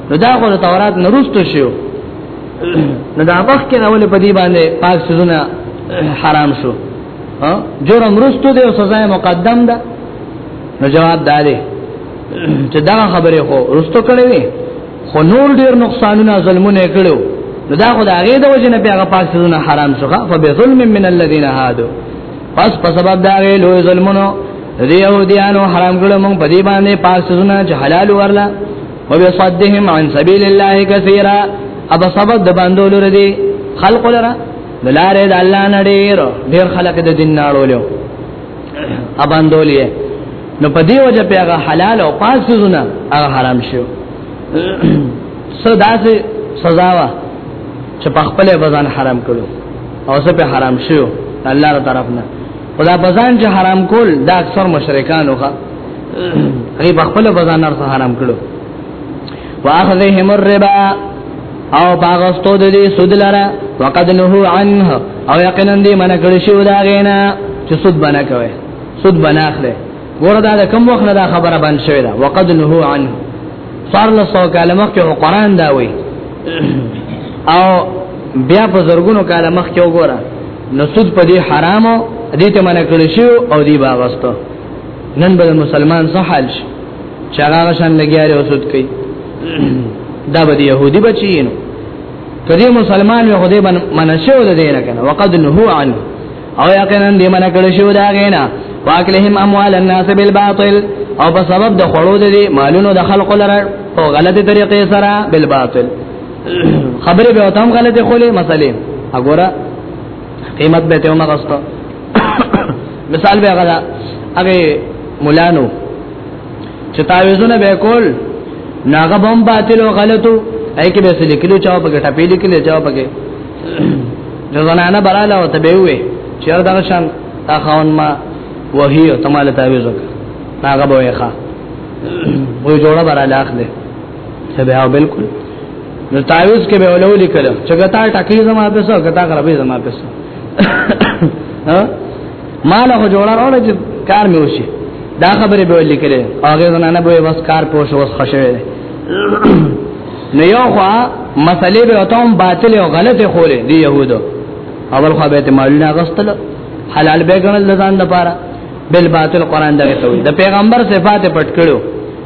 نو دا خو تورات نرستو شو نو دا وخت کې اول په دې باندې پاک سزونه حرام شو جرم رستو دی او سزا مقدم ده نو جواب داري چې دا خبره خو رستو کړې وي خو نور ډیر نقصانونه ظلمونه کړو نو دا خو دا غي د وجنه بیا غ پاک سونه حرام شوخه فبظلم من الذين هادو پس په سبب دا غي لوی ظلمونو دې يهوديانو حرام کړو مونږ په دې باندې پاک سونه چې حلال ورلا وبصدهم عن سبيل الله كثيرا ابا سبب د باندې لور دي خلق لره دلاره د الله نړیر ډیر خلق د دین ناړو له اباندولې نو په دې وجه په هغه حلال او پاک سيزونه هغه حرام شو صدا سي سزا وا چې په خپل بزن حرام کړو او څه په حرام شو الله تعالی طرف نه خدا بزن چې حرام کول دا اکثر مشرکان وکړه هغه په خپل بزن حرام کړو واخذهم الربا او باغستو د دې سود لره وقد نهو عنه او یقینا دې منع کړی شو دا غینا چې سود بنا کوي سود بنا اخلي وردا د کوم وخت نه دا خبره باندې شوې ده وقد نهو عنه صار له سو کاله مخکې قرآن دا وایي او بیا په زرګونو کاله مخکې وګوره نو سود په دې حرامو دې ته منع کړی شو او دې باغستو نن به مسلمان څه حال شي چې هغه شان لګیاري وسود کوي دا به يهودي بچینو کدی مسلمان یو خدای بن منشو د دینه کنه وقد نهو عن او یقینا دې من کړه شو دا غینا واکلهم اموال الناس بالباطل او په سبب د خړو دې مالونو د خلق لره په غلطه طریقې سره بالباطل خبره به وتم غلطه خولې مسلې وګوره قیمت به ته مغستا مثال به غدا هغه مولانو چې تعویذونه به کول ناغه بم باطل او غلطو اې کې به سلی کلو چاو په ټپې لیکل چاو پکې د زنانه براله او ته به وې چیر دغه شان تا خاون ما وحی او تماله تعویذ وکړه ناغه به یې ښا وې جوړه براله اخله تبه بالکل نو تعویز کې به ولو لیکل چې غتا ټکی زما په سو غتا غربې زما په سو ها مال هو جوړا راول چې کار مې وشي دا خبره به لیکل هغه زنانه به وس کار پوښ وس خوشوي نو یو خوا مسلې به اتم باطل او غلط خولې دی يهودو اول خو به ته مالونه غستل حلال به ګڼل ځان لپاره بل باطل قران دغه ته د پیغمبر صفات پټ کړو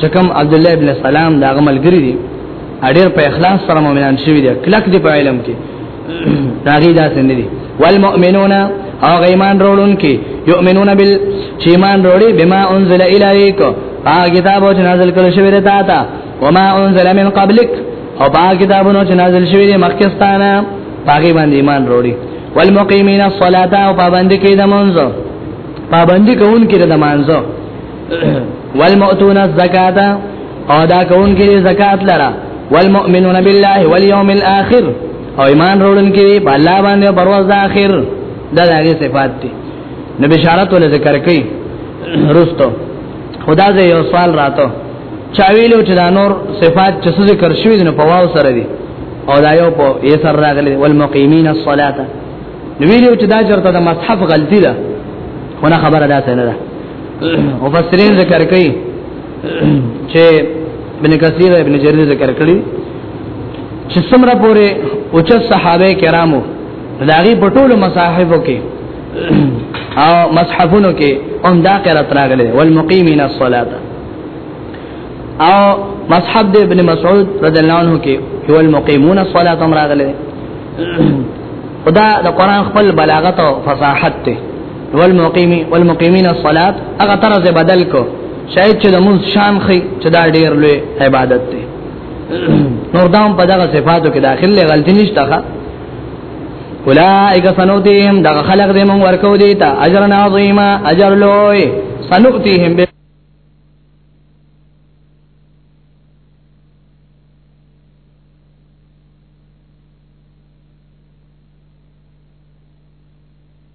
چې کوم عبد الله ابن سلام دا غمل ګری دي اړیر په اخلاص سره مؤمنان شوی دي کلک دي په علم کې داغي دا سن دي والمؤمنون او ایمان وروړون کې یؤمنون بال چې ایمان وروړي بما انزل الیک هغه کتاب چې نازل کړی شوی دی تا ته وما انزل من قبلک او هغه کتابونو چې نازل شوی دی مخکې ستانه هغه باندې ایمان وروړي والمقیمین الصلاة او پابند کې د منځو پابند کوون کې د منځو والمؤتون الزکات او دا کون کې زکات لرا والمؤمنون بالله واليوم الاخر او ایمان وروړن کې په الله باندې او پرواز د اخر دا دغه صفات دي نو بشارت ول ذکر کوي رستو خدا دې یو سوال راتو چاویلو چې دا نور صفات چې څه ذکر شوی دي نو په واو سره دي او دا یو په یې سره راغلي والمقیمین الصلاه نو ویلو چې دا چرته د مصحف غلطی ده خو نه خبره ده څنګه ده او فسرین ذکر کوي چې ابن کثیر ابن جریر ذکر کړی چې څومره پورې او چې صحابه کرامو داغي په ټولو مصاحفو کې او مصحفونو کې هم دا قرات راغلي والمقیمین الصلاة او مصحف د ابن مسعود رضی الله عنه کې هو المقیمون الصلاة هم راغلي خدا د قران خپل بلاغت او فصاحت ته والمقیمی والمقیمین الصلاۃ هغه طرز بدل کو شاید چې د موږ شان خي چې دا ډیر لوی عبادت دی نور دام په دغه صفاتو کې داخل لې غلطی نشته ښا اولائک سنوتیهم دغه خلق دې مونږ ورکو دي ته اجر عظیما اجر لوی سنوتیهم